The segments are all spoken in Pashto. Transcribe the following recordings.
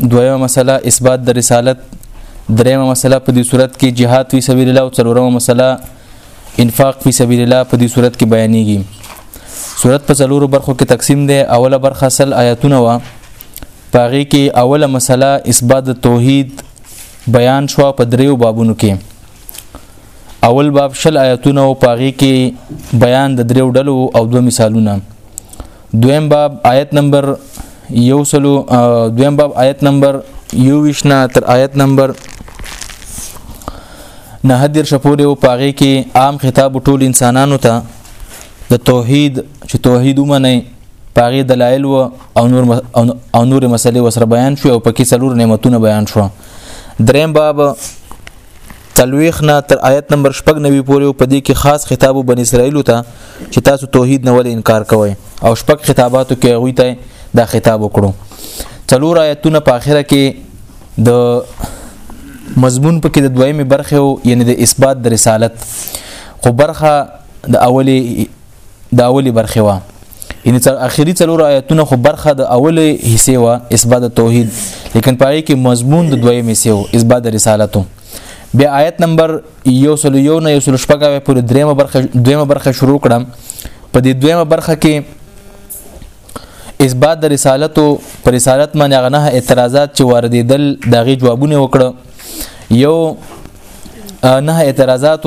دویمه مسله اثبات د رسالت دریمه مسله په دې صورت کې جهاد فی سبیل الله او څلورمه مسله انفاق فی سبیل الله په دې صورت کې بیانېږي صورت په څلورو برخو کې تقسیم دی اوله برخه اصل آیاتونه وا پاغي کې اوله مسله اثبات توحید بیان شو په دریو بابونو کې اول باب شل آیاتونه او پاغي کې بیان د دریو ډلو او دوه مثالونه دویم باب آیت نمبر یو سلو دویم باب آیت نمبر یو وشنا تر آیت نمبر نه حدیر شپورې او پاغې کې عام خطاب ټول انسانانو ته د توحید چې توحید ومني پاغې دلایل و او نور او نور مسلې وسره بیان شو او پکې څلور نعمتونه بیان شو دریم باب تلويخ نه تر آیت نمبر 99 پورې په دې کې خاص خطاب بن اسرائیل ته چې تاسو توحید نه ول انکار کوئ او شپږ خطاباتو کې غوي ته دا خطاب وکړو څلور آیتونه په اخره کې د مضمون په کې د دویمه برخه یعنی د اثبات د رسالت خو برخه د اولی د اولی برخه وا یعنی تر اخیری څلور آیتونه خو برخه د اولی حصے وا اثبات توحید لیکن پای کې مضمون د دویم حصے او اثبات رسالتو بیا آیت نمبر 101 نه 116 پورې دریمه برخه دویمه برخه شروع کړم په دې دویمه برخه کې اثبات د رسالتو پر رسالت باندې غنه اعتراضات چې واردېدل دغه جوابونه وکړه یو نه اعتراضات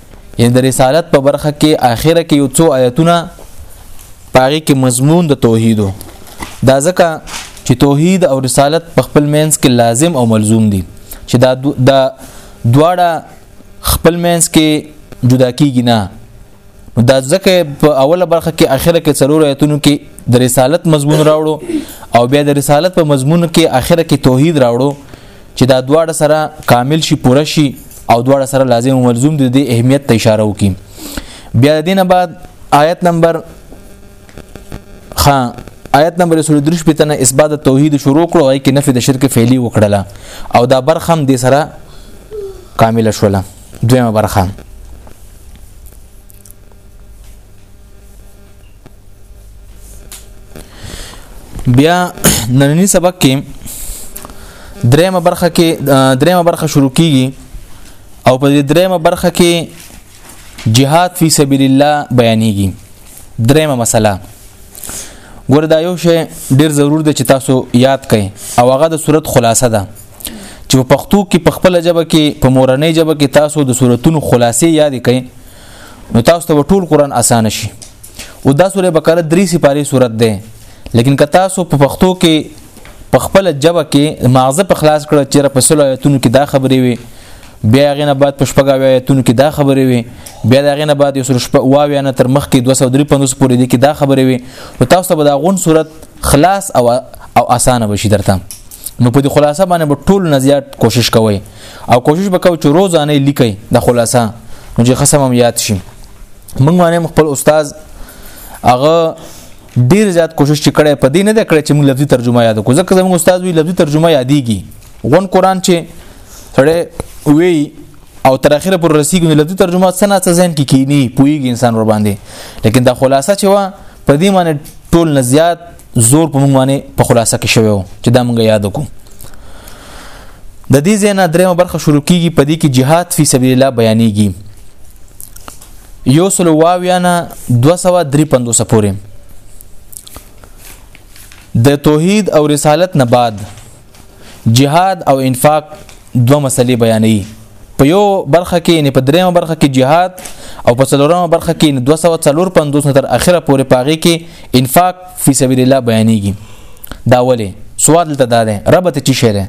یعنی د رسالت په برخه کې اخره کې یو څو آیتونه پاره کې مضمون د توحید دا ځکه چې توحید او رسالت په خپل مینس کې لازم او ملزوم دي چې دا د دواړه خپل مینس کې جدا کیږي نه نو دا ځکه په اوله برخه کې اخره کې څلور آیتونو کې د رسالت مضمون راوړو او بیا د رسالت په مضمون کې اخره کې توحید راوړو چې دا دواړه سره کامل شي پوره شي او دواړه سره لازم او ملزوم دي د اهمیت ته اشاره وکي بیا د دینه بعد آیت نمبر خا آیت نمبر 33 په تنه اثبات توحید شروع کړو او کې نفي د شرک فعلی وکړله او دا برخم د سره کامل شوله دویمه برخه بیا نننی سبق کې دریمه برخه کې دریمه برخه شروع کیږي او په دې دریمه برخه کې جهاد فی سبیل الله بیانېږي دریمه مسله ګور دا یو شی ډیر ضرور دی چې تاسو یاد کړئ او هغه د صورت خلاصه ده چې په پښتو کې په خپل جبه کې په مورنۍ جبه کې تاسو د صورتونو خلاصې یاد کړئ نو تاسو ته ټول قران اسانه شي او دا سوره بقره درې سپاره صورت ده لیکن که تاسو په پښتو کې په خپل جبه کې ماغزه په خلاص کړ چې را پسلو آیتونو کې دا خبرې وي بیا غینه بعد په شپږ آیتونو کې دا خبرې وي بیا دا غینه بعد یو سر شپه واویا نه تر مخ کې 235 پورې دي کې دا خبرې وي او تاسو به دا غون صورت خلاص او او اسانه بشي درته نو په دې خلاصه باندې ټول نزيات کوشش کوئ او کوشش وکاو چې روزانه لیکي د خلاصه نو چې خصم هم یاد شي موږ باندې خپل استاد هغه ډیر زیات کوشش چې کړی په دې نه ده کړی چې موږ لفظي ترجمه یاد کو ځکه زموږ استاد وی لفظي ترجمه یادېږي غون قران چې سړی وی او تر اخره پر رسیدګو لفظي ترجمه سنا څه ځین کې کینی پویږي انسان ور باندې لیکن دا خلاصه چې وا په دې معنی ټول نه زیات زور په مونږ باندې په خلاصه کې شوی وو چې دا مونږ یاد وکړو د دې زینا درېمه برخه شروع کیږي په دې کې جهاد فی سبیل الله بیانېږي یو سل واویانا 253 پورې د توحید او رسالت نه بعد جهاد او انفاق دوه مسلې بیانې په یو برخه کې نه په دریمه برخه کې جهاد او په څلورمه برخه کې 245 تر اخره پورې پاغي کې انفاق فی سبیل الله بیانېږي دا ولې سوال ته دا ده ربط چی شه ده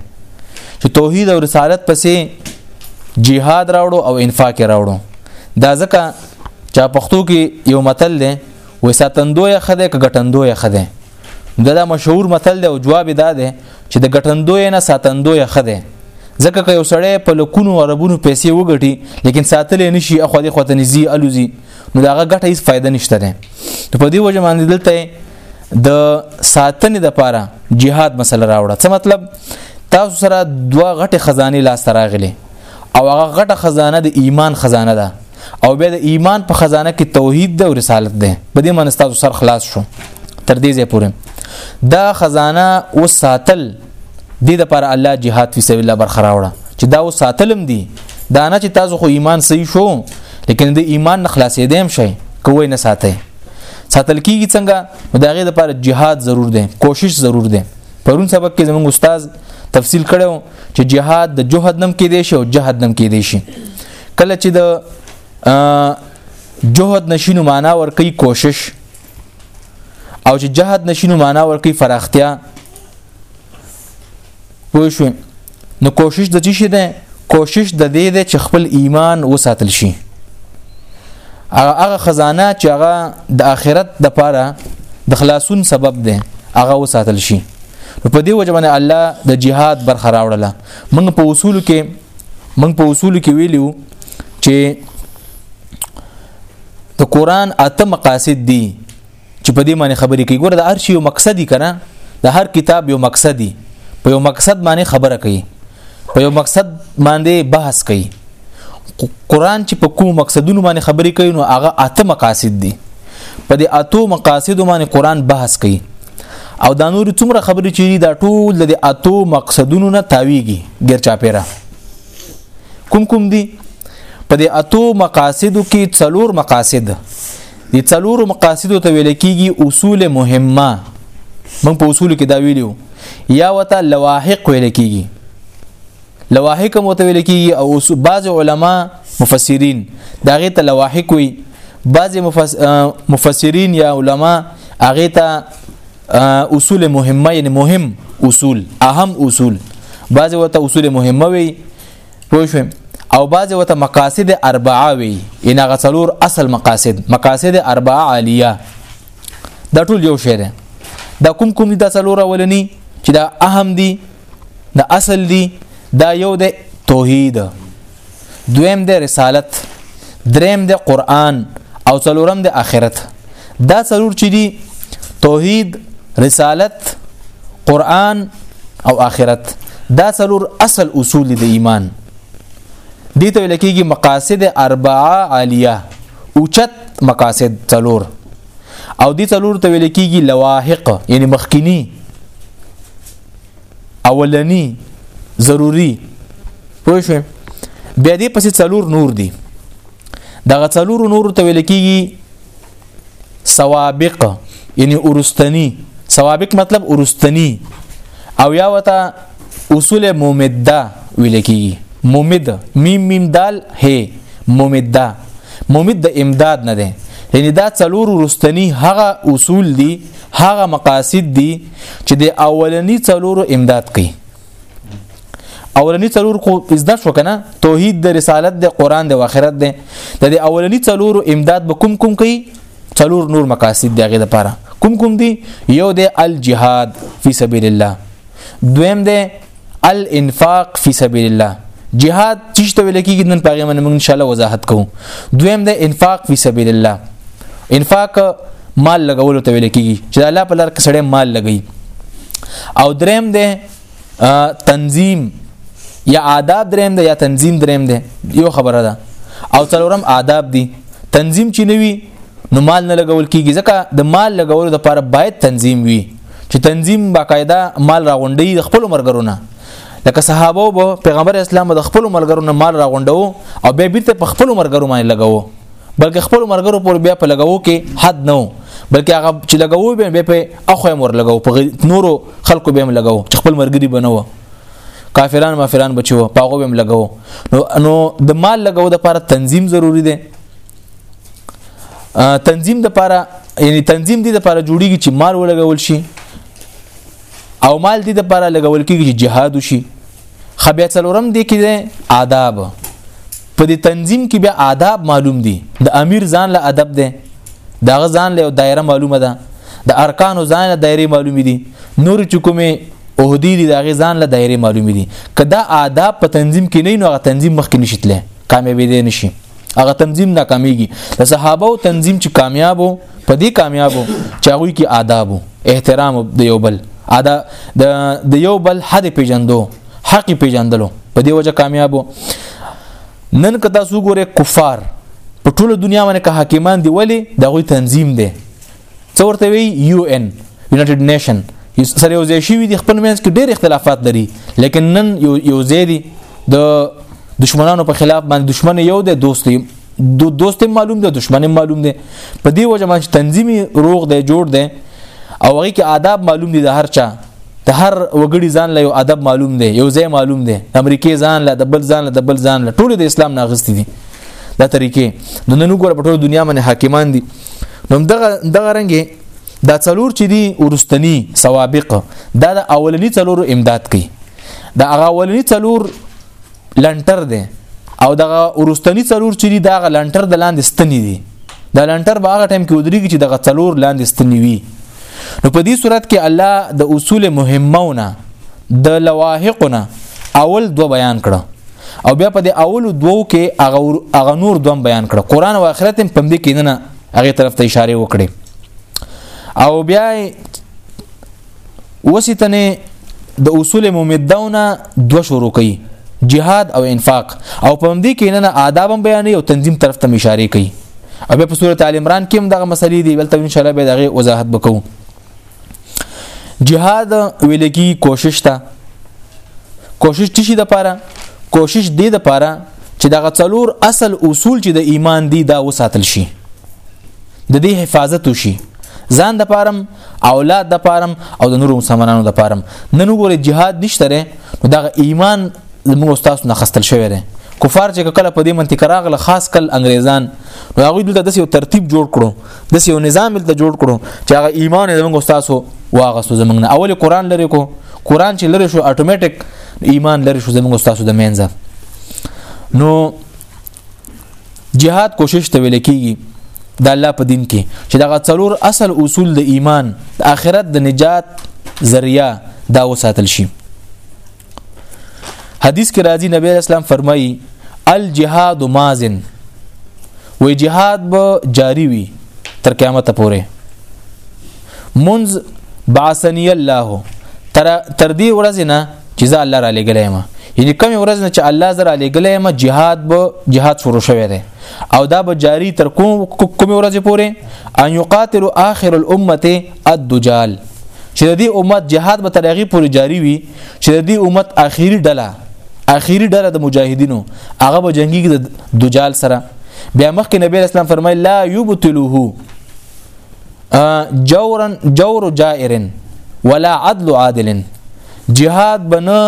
چې توحید او رسالت پسې جهاد راوړو او انفاق راوړو دا ځکه چې پښتو کې یو متل دی وې ساتندوی خده ک غټندوی خده دا, دا مشهور متل دی او جواب دا دی چې د ګټندوی نه ساتندوی ښه دی ځکه که یو سړی په لکونو عربونو پیسې وګټي لیکن ساتلې نشي اخو دې خوته نزي الوزي نو داغه ګټه هیڅ فائدہ نشته ده نو په دې وجه باندې دلته د ساتنې د پاره jihad مسله راوړه څه مطلب تاسو سره دوه غټه خزانه لا سره غلي او هغه غټه خزانه د ایمان خزانه ده او بیا د ایمان په خزانه کې توحید ده او رسالت ده په دې معنی تاسو سر خلاص شو تر دې ځې پورې دا خزانه او ساتل د دې لپاره الله جهاد فی سبیل الله برخراوړه چې دا او ساتلم دي دا نه چې تاسو خو ایمان صحیح شو لیکن د ایمان نه خلاصې دیم شي کوی نه ساتي ساتل کیږي څنګه دا غي لپاره جهاد ضرور دی کوشش ضرور دی پرون سبق کې زموږ استاد تفصیل کړو چې جهاد د جهاد نم کې دی شي او جهاد نم کې دی شي کله چې د جهد نشینو معنا ور کوي کوشش او چې جهد نشینو معنا ور کوي فراختیا پوه شو نو کوشش د چی شي ده کوشش د دې ده چې خپل ایمان وساتل شي هغه خزانه چې هغه د آخرت د پاره د خلاصون سبب ده هغه وساتل شي په دې وجه باندې الله د جهاد برخه راوړله موږ په اصول کې موږ په اصول کې ویلو چې د قران اته مقاصد دي چې په دې معنی خبرې کوي ګوره د هر شي یو مقصدی کنه د هر کتاب یو مقصدی په یو مقصد باندې خبره کوي په یو مقصد باندې بحث کوي قران چې په کوم مقصدونو باندې خبرې کوي نو هغه اته مقاصد دي په دې اتو مقاصد باندې قران بحث کوي او دا نور څومره خبرې چې دا ټول د اتو مقصدونو نه تاویږي غیر چاپیره کوم کوم دي په دې اتو مقاصدو کې څلور مقاصد دي څلور مقاصدو ته ویل کېږي اصول مهمه موږ په اصول کې دا ویلو یا وته لواحق ویل کېږي لواحق متویل کیږي او بعض علما مفسرین داغه ته لواحق وي بعض مفسرین یا علما هغه ته اصول مهمه یعنی مهم اصول اهم اصول بعض وته اصول مهمه وي پوه شئ او بعض وته مقاصد اربعه وي ان هغه څلور اصل مقاصد مقاصد اربعه عالیه دا ټول یو شی دی دا کوم کوم دي دا څلور اولنی چې دا اهم دي د اصل دی دا یو د توحید دویم د رسالت دریم د قران او څلورم د آخرت دا څلور چې دي توحید رسالت قران او آخرت دا څلور اصل اصول دي د ایمان دي ته لکېږي مقاصد اربعه عالیه اوچت مقاصد څلور او دي څلور ته لکېږي لواحق یعنی مخکینی اولنی ضروری پوه شو بیا دې پسې څلور نور دي دغه څلور نور ته ویل کېږي سوابق یعنی اورستنی سوابق مطلب اورستنی او یا وتا اصول مومده ویل کېږي مومد میم میم دال هه مومده مومد د امداد نه ده یعنی دا څلور ورستنی هغه اصول دي هغه مقاصد دي چې د اولنی څلورو امداد کوي اولنی څلور خو زده شو کنه توحید د رسالت د قران د اخرت د د اولنی څلور امداد به کوم کوم کوي څلور نور مقاصد دغه لپاره کوم کوم دي یو د الجهاد فی سبیل الله دویم د الانفاق فی سبیل الله جهاد چې ته ویل کېږي نن پاره موږ ان شاء الله وضاحت کوو دویم د انفاق فی سبیل الله انفاق مال لګولو ته ویل کېږي چې الله په لار کې سړی مال لګي او دریم دی تنظیم یا آداب دریم دی یا تنظیم دریم دی یو خبره ده او څلورم آداب دي تنظیم چې نوي نو مال نه لګول کېږي ځکه د مال لګولو لپاره باید تنظیم وي چې تنظیم باقاعده مال راغونډي د خپل مرګرونه لکه صحابه او پیغمبر اسلام د خپل مرګرونه مال راغونډو او بیا بیرته په خپل مرګرو باندې لګاوو بلکې خپل مرګرو پر بیا په لګاوو کې حد نه بلکې هغه چې لګاوو به بیا په اخو مور لګاوو په نورو خلکو به هم لګاوو چې خپل مرګري بنو کافران مافران بچو پاغو به هم لګاوو نو نو د مال لګاوو د لپاره تنظیم ضروری دی تنظیم د لپاره یعنی تنظیم دي د لپاره جوړیږي چې مال ولګول شي او مال دي د لپاره لګول کیږي چې جهاد وشي خبیا څلورم دي کې آداب په دې تنظیم کې بیا آداب معلوم دي د امیر ځان له ادب ده د غزان له دایره معلومه ده د ارکانو ځان له دایره معلومه دي نور چکمه اوهدی دي د غزان له دایره معلومه دي کدا آداب په تنظیم کې نه نو تنظیم مخکې نشیتله کامیابې دي نشي هغه تنظیم ناکامیږي د صحابه او تنظیم چې کامیابو په دې کامیابو چې هغه کې آدابو احترام د یو بل ادا د یو بل حد پیجندو حق پیجندلو په دې وجه کامیابو نن که تاسو ګوره کفار په ټوله دنیا باندې که حاکمان دی ولی د غوی تنظیم دی څه ورته وی یو ان یونایټډ نیشن سره یو ځای شوی دي خپل منځ کې ډېر اختلافات لري لیکن نن یو یو ځای دي د دشمنانو په خلاف باندې دشمن یو دی دوست دو دوست معلوم دی دشمن معلوم دی په دې وجه باندې تنظیمي روغ دی جوړ دی او هغه کې آداب معلوم دي د هر چا د هر وګړي ځان له یو ادب معلوم دی یو ځای معلوم دی امریکای ځان له د بل ځان له د بل ځان له ټول د اسلام نه غستې دي دا طریقې نو نن وګوره په ټول دنیا باندې حاکمان دي نو دغه دغه رنګه دا څلور چې دي ورستنی سوابق دا د اولنی څلور امداد کوي دا هغه اولنی څلور لنټر دی او دغه ورستنی څلور چې دي دا هغه لنټر د لاندې ستنی دي دا لنټر به هغه ټایم کې ودرېږي چې دغه څلور لاندې ستنی وي نو په دې صورت کې الله د اصول مهمونه د لواحقونه اول دو بیان کړه او بیا په دې اول دوو کې هغه نور دوم بیان کړه قران او آخرت هم پم دې کې نه هغه طرف ته اشاره وکړي او بیا وسیتنه د اصول ممدونه دو شروع کړي جهاد او انفاق او په دې کې نه آداب هم بیانې او تنظیم طرف ته اشاره کوي او په سورته ال عمران کې هم دغه مسلې دی بلته ان شاء الله به دغه وضاحت وکړو جهاد ویل کی کوشش ته کوشش تشي د پاره کوشش دی د پاره چې دغه څلور اصل اصول چې د ایمان دی دا وساتل شي د دې حفاظت وشي ځان د پارم اولاد د پارم او د نورو مسلمانانو د پارم نن وګوره جهاد نشته ره دغه ایمان زموږ استاد نه خستل شوی دی کفار چې کله په دې منطقه راغله خاص کل انګريزان نو هغه دلته د یو ترتیب جوړ کړو د یو نظام ته جوړ کړو چې هغه ایمان زموږ استادو واغسو زموږ نه اول قران لري کو قران چې لري شو اتوماتیک ایمان لري شو زموږ استادو د مینځه نو جهاد کوشش ته ویل کیږي د الله په دین کې چې دغه څلور اصل اصول د ایمان د آخرت د نجات ذریعہ دا وساتل شي حدیث کې راځي نبی اسلام فرمایي الجهاد مازن وی جهاد به جاری وي تر قیامت پورې منز بعثنی الله تر تر دې ورځ نه چې زه الله را لګلې ما یعنی کوم ورځ نه چې الله زرا لګلې ما jihad به jihad شروع شوه دی او دا به جاری تر کوم کوم ورځ پورې ان یقاتل اخر الامه الدجال چې د دې امت jihad به ترغیب پورې جاری وي چې د دې امت اخیری ډله اخیری ډله د مجاهدینو هغه به جنگي د دجال سره بیا مخکې نبی اسلام فرمای لا یبتلوه جورا جور جائر ولا عدل عادل جهاد بنه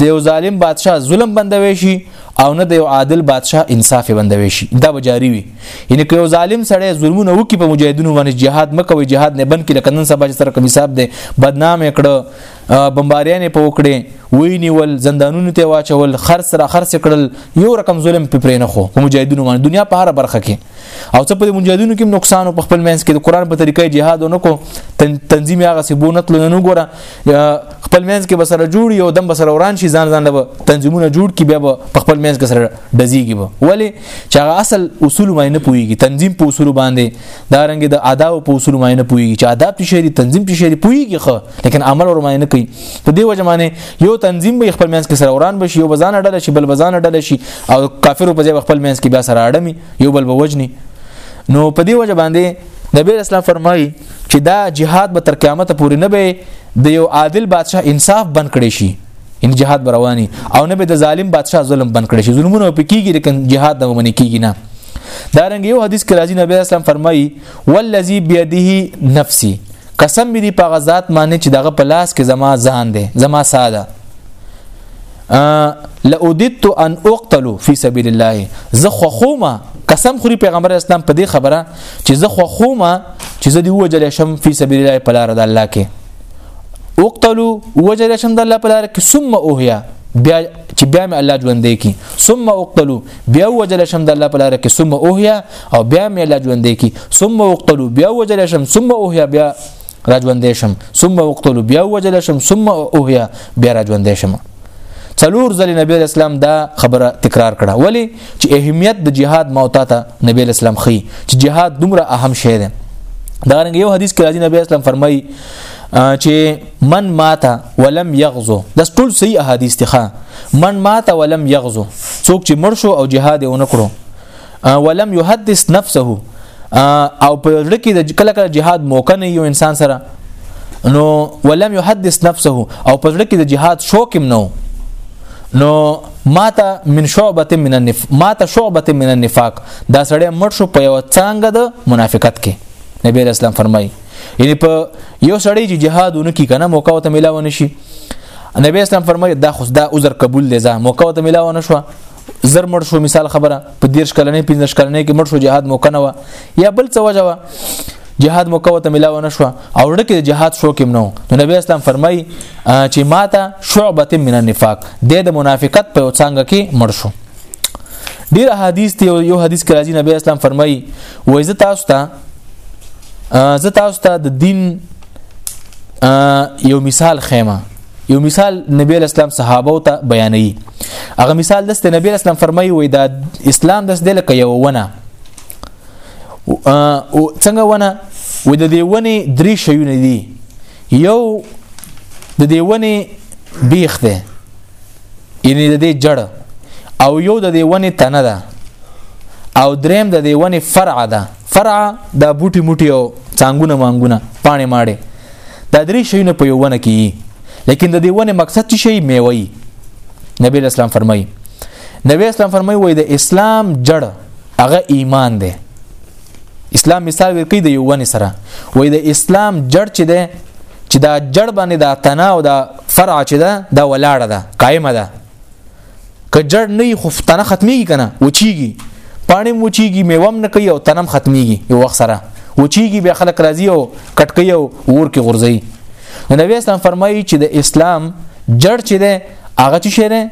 د یو ظالم بادشاه ظلم بندوي شي او نه د یو عادل بادشاه انصاف بندوي شي دا به جاری وي یعنی که یو ظالم سړی ظلمونه وکي په مجاهدینو باندې جهاد مکوي جهاد نه بند کړي کنن سبا چې سره کوم حساب دی بدنام کړه بمباریانې په وکړې وی نیول زندانونو ته واچول خرڅ را خرڅ کړل یو رقم ظلم په پرې نه خو په مجاهدونو باندې دنیا په هر برخه کې او څه په مجاهدونو کې نقصان په خپل منځ کې د قران په طریقې جهاد نه کو تنظیم هغه سی بونت لونه نه ګوره خپل منځ کې بسره جوړ یو دم بسره وران شي ځان ځان له تنظیمونه جوړ کی بیا په خپل منځ کې سره دزیږي ولی چې هغه اصل اصول باندې نه پويږي تنظیم په اصول باندې دا رنګ د آداب په اصول باندې نه پويږي چې آداب څه شي تنظیم څه شي پويږي خو لیکن عمل ور باندې نه کوي په دې وجه باندې یو تنظیم به خپل منځ کې سره وران بشي یو بزان ډله شي بل بزان ډله شي او کافر په ځای خپل منځ کې بیا سره اړمي یو بل به وجني نو په دې وجه باندې نبی اسلام فرمایي چې دا جهاد به تر قیامت پورې نه به د یو عادل بادشاه انصاف بن کړي شي ان جهاد برواني او نه به د ظالم بادشاه ظلم بند کړي شي ظلمونه په کیږي لیکن جهاد د ومني کیږي نه دا رنګ یو حدیث کې راځي نبی اسلام فرمایي والذي بيديه نفسي قسم می دی په غزاد معنی چې دغه په لاس کې زما ځان دی زما ساده لوددت ان اقتل فی سبیل الله زه خو خومه قسم خوري پیغمبر اسلام په دې خبره چې زه خو خومه چې زه دی وجل شم فی سبیل الله په لار د الله کې اقتلوا وجل شم د الله په لار کې ثم اوهیا بیا چې بیا مې الله ژوندې کی ثم اقتلوا بیا وجل شم د الله په لار کې ثم اوهیا او بیا مې الله ژوندې کی ثم اقتلوا بیا وجل شم ثم اوهیا بیا راجوندې شم ثم اقتلوا بیا وجل شم ثم اوهیا بیا راجوندې شم څلور ځلې نبی اسلام دا خبره تکرار کړه ولی چې اهمیت د جهاد موتا ته نبی اسلام خي چې جهاد دومره اهم شی دی دا رنګ یو حدیث کې راځي نبی اسلام فرمایي چې من مات ولم یغزو دا ټول صحیح احادیث دي من مات ولم یغزو څوک چې مړ شو او جهاد یې ونکړو ولم يحدث نفسه او په لړ کې د کله کله جهاد موقع نه یو انسان سره نو ولم يحدث نفسه او په لړ کې د جهاد شوق هم نو نو ماته من شعبه من النف ماته شعبه من النفاق دا سړی مړ شو په یو څنګه د منافقت کې نبی اسلام فرمایي یعنی په یو سړی چې جهاد ونکي کنه موقع ته ملاو نشي نبی اسلام فرمایي دا خو دا عذر قبول دی ځه موقع ته ملاو نشو زر مړ شو مثال خبره په 10 کلنې 15 کلنې کې مړ شو جهاد موقع نه و یا بل څه وجه و جهاد موقع وته ملاو نه شو او ډکه جهاد شو کوم نو نو نبی اسلام فرمای چې ماته شعبه من النفاق د منافقت په څنګه کې مړ شو ډیر حدیث دی یو حدیث کې راځي نبی اسلام فرمای وای زه تاسو ته زه تاسو ته د دین یو مثال خیمه یو مثال نبی اسلام صحابه ته بیانوي هغه مثال دسته نبی اسلام فرمایي وای دا اسلام دسته لکه یو ونه او څنګه ونه و د دې ونې درې شیونه دي یو د دې ونې بیخ ده یعنی د دې جړ او یو د دې ونې تنه ده او دریم د دې ونې فرع ده فرع د بوټي موټي او څنګهونه مانګونه پانې ماړي دا درې شیونه په یو ونه کې لیکن د دې ونه مقصد څه شی میوي نبی اسلام فرمایي نبی اسلام فرمایي وای د اسلام جړ هغه ایمان دی اسلام مثال ورکی د یو ونی سره وای د اسلام جړ چې ده چې دا جړ باندې دا تنا او دا فرع چې ده دا ولاړه ده قائمه ده که جړ نه خو تنه ختميږي کنه وچیږي پانی وچیږي میوم نه کوي او تنم ختميږي یو وخت سره وچیږي بیا خلک راځي او کټکي او ور کې غورځي نبی اسلام فرمایي چې د اسلام جړ چې ده هغه چې شری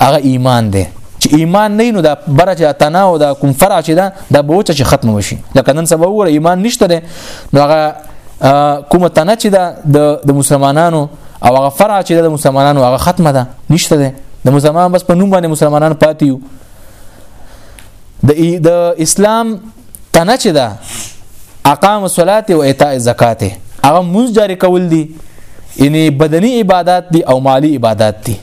هغه ایمان دی چې ایمان نه نو دا بره چې تنا او دا کوم فرع چې دا د بوچ چې ختم وشي لکه نن سبا وګوره ایمان نشته دی نو هغه کومه تنه چې دا د مسلمانانو او هغه فرع چې د مسلمانانو هغه ختمه ده نشته دی د مسلمان بس په نوم باندې مسلمانان پاتې یو د د اسلام تنه چې دا اقام الصلاه او ایتاء الزکات هغه مونږ جاری کول دي یعنی بدنی عبادت دي او مالی عبادت دي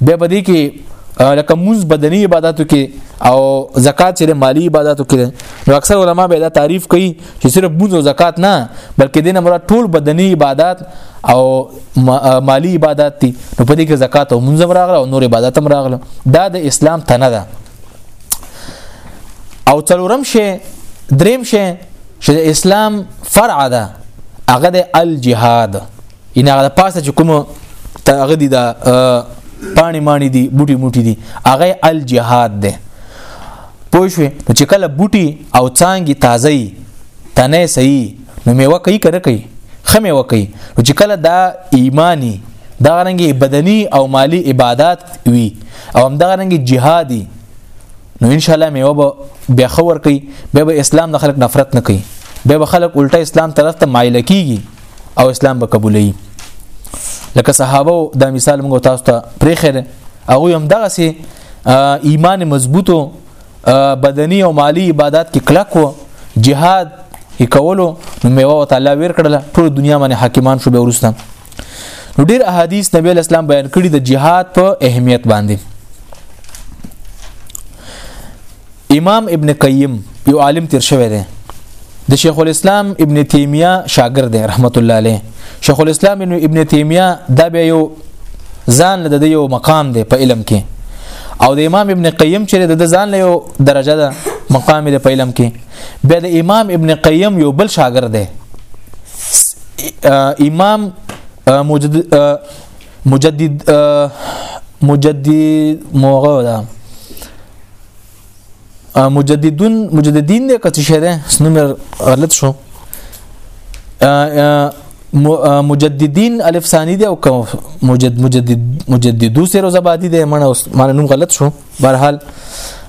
به بدی کې لکه مونږ بدنی عبادتو کې او زکات چې مالی عبادتو کې نو اکثر علما به دا تعریف کوي چې صرف مونږ او زکات نه بلکې دینه مراد ټول بدنی عبادت او مالی عبادت دي نو په دې کې زکات او مونږ راغله او نور عبادت هم راغله دا د اسلام تنه ده او څلورم شی دریم شی چې د اسلام فرع ده هغه د الجهاد ان هغه پاسه چې کوم هغه دي دا پانی مانی دي بوټي موټي دي هغه الجهاد ده پوه شو چې کله بوټي او څانګي تازه تنه صحیح نو میوه کوي کړه کوي خمه وکي چې کله دا ایمانی دا رنګي بدني او مالی عبادت وي او هم دغه رنګ جهادي نو ان شاء الله میوه به بیا خور کوي به به اسلام د خلک نفرت نه کوي به به خلک الټه اسلام طرف ته مایل کیږي او اسلام به قبولي لکه صحابه دا مثال موږ تاسو ته پرې خره هغه هم دغه سي ایمان مضبوطو بدني او مالی عبادت کې کلک وو جهاد یې کولو نو میوه تعالی ور کړل ټول دنیا باندې حاکمان شو به ورسته نو ډیر احادیث نبی اسلام بیان کړی د جهاد په اهمیت باندې امام ابن قیم یو عالم تیر شوی دی د شیخ الاسلام ابن تیمیه شاګرد دی رحمت الله علیه شیخ الاسلام ابن تیمیه دا به یو ځان له د یو مقام دی په علم کې او د امام ابن قیم چې د ځان له یو درجه ده مقام دی په علم کې بیا د امام ابن قیم یو بل شاګرد دی امام مجدد مجدد مجدد موغه ده مجددون مجددین دې کڅ شه ده نو مر غلط شو مجددین الف ثانی دی او مجد مجدد مجددو سره زبادي دی منه اوس معنی نوم غلط شو برحال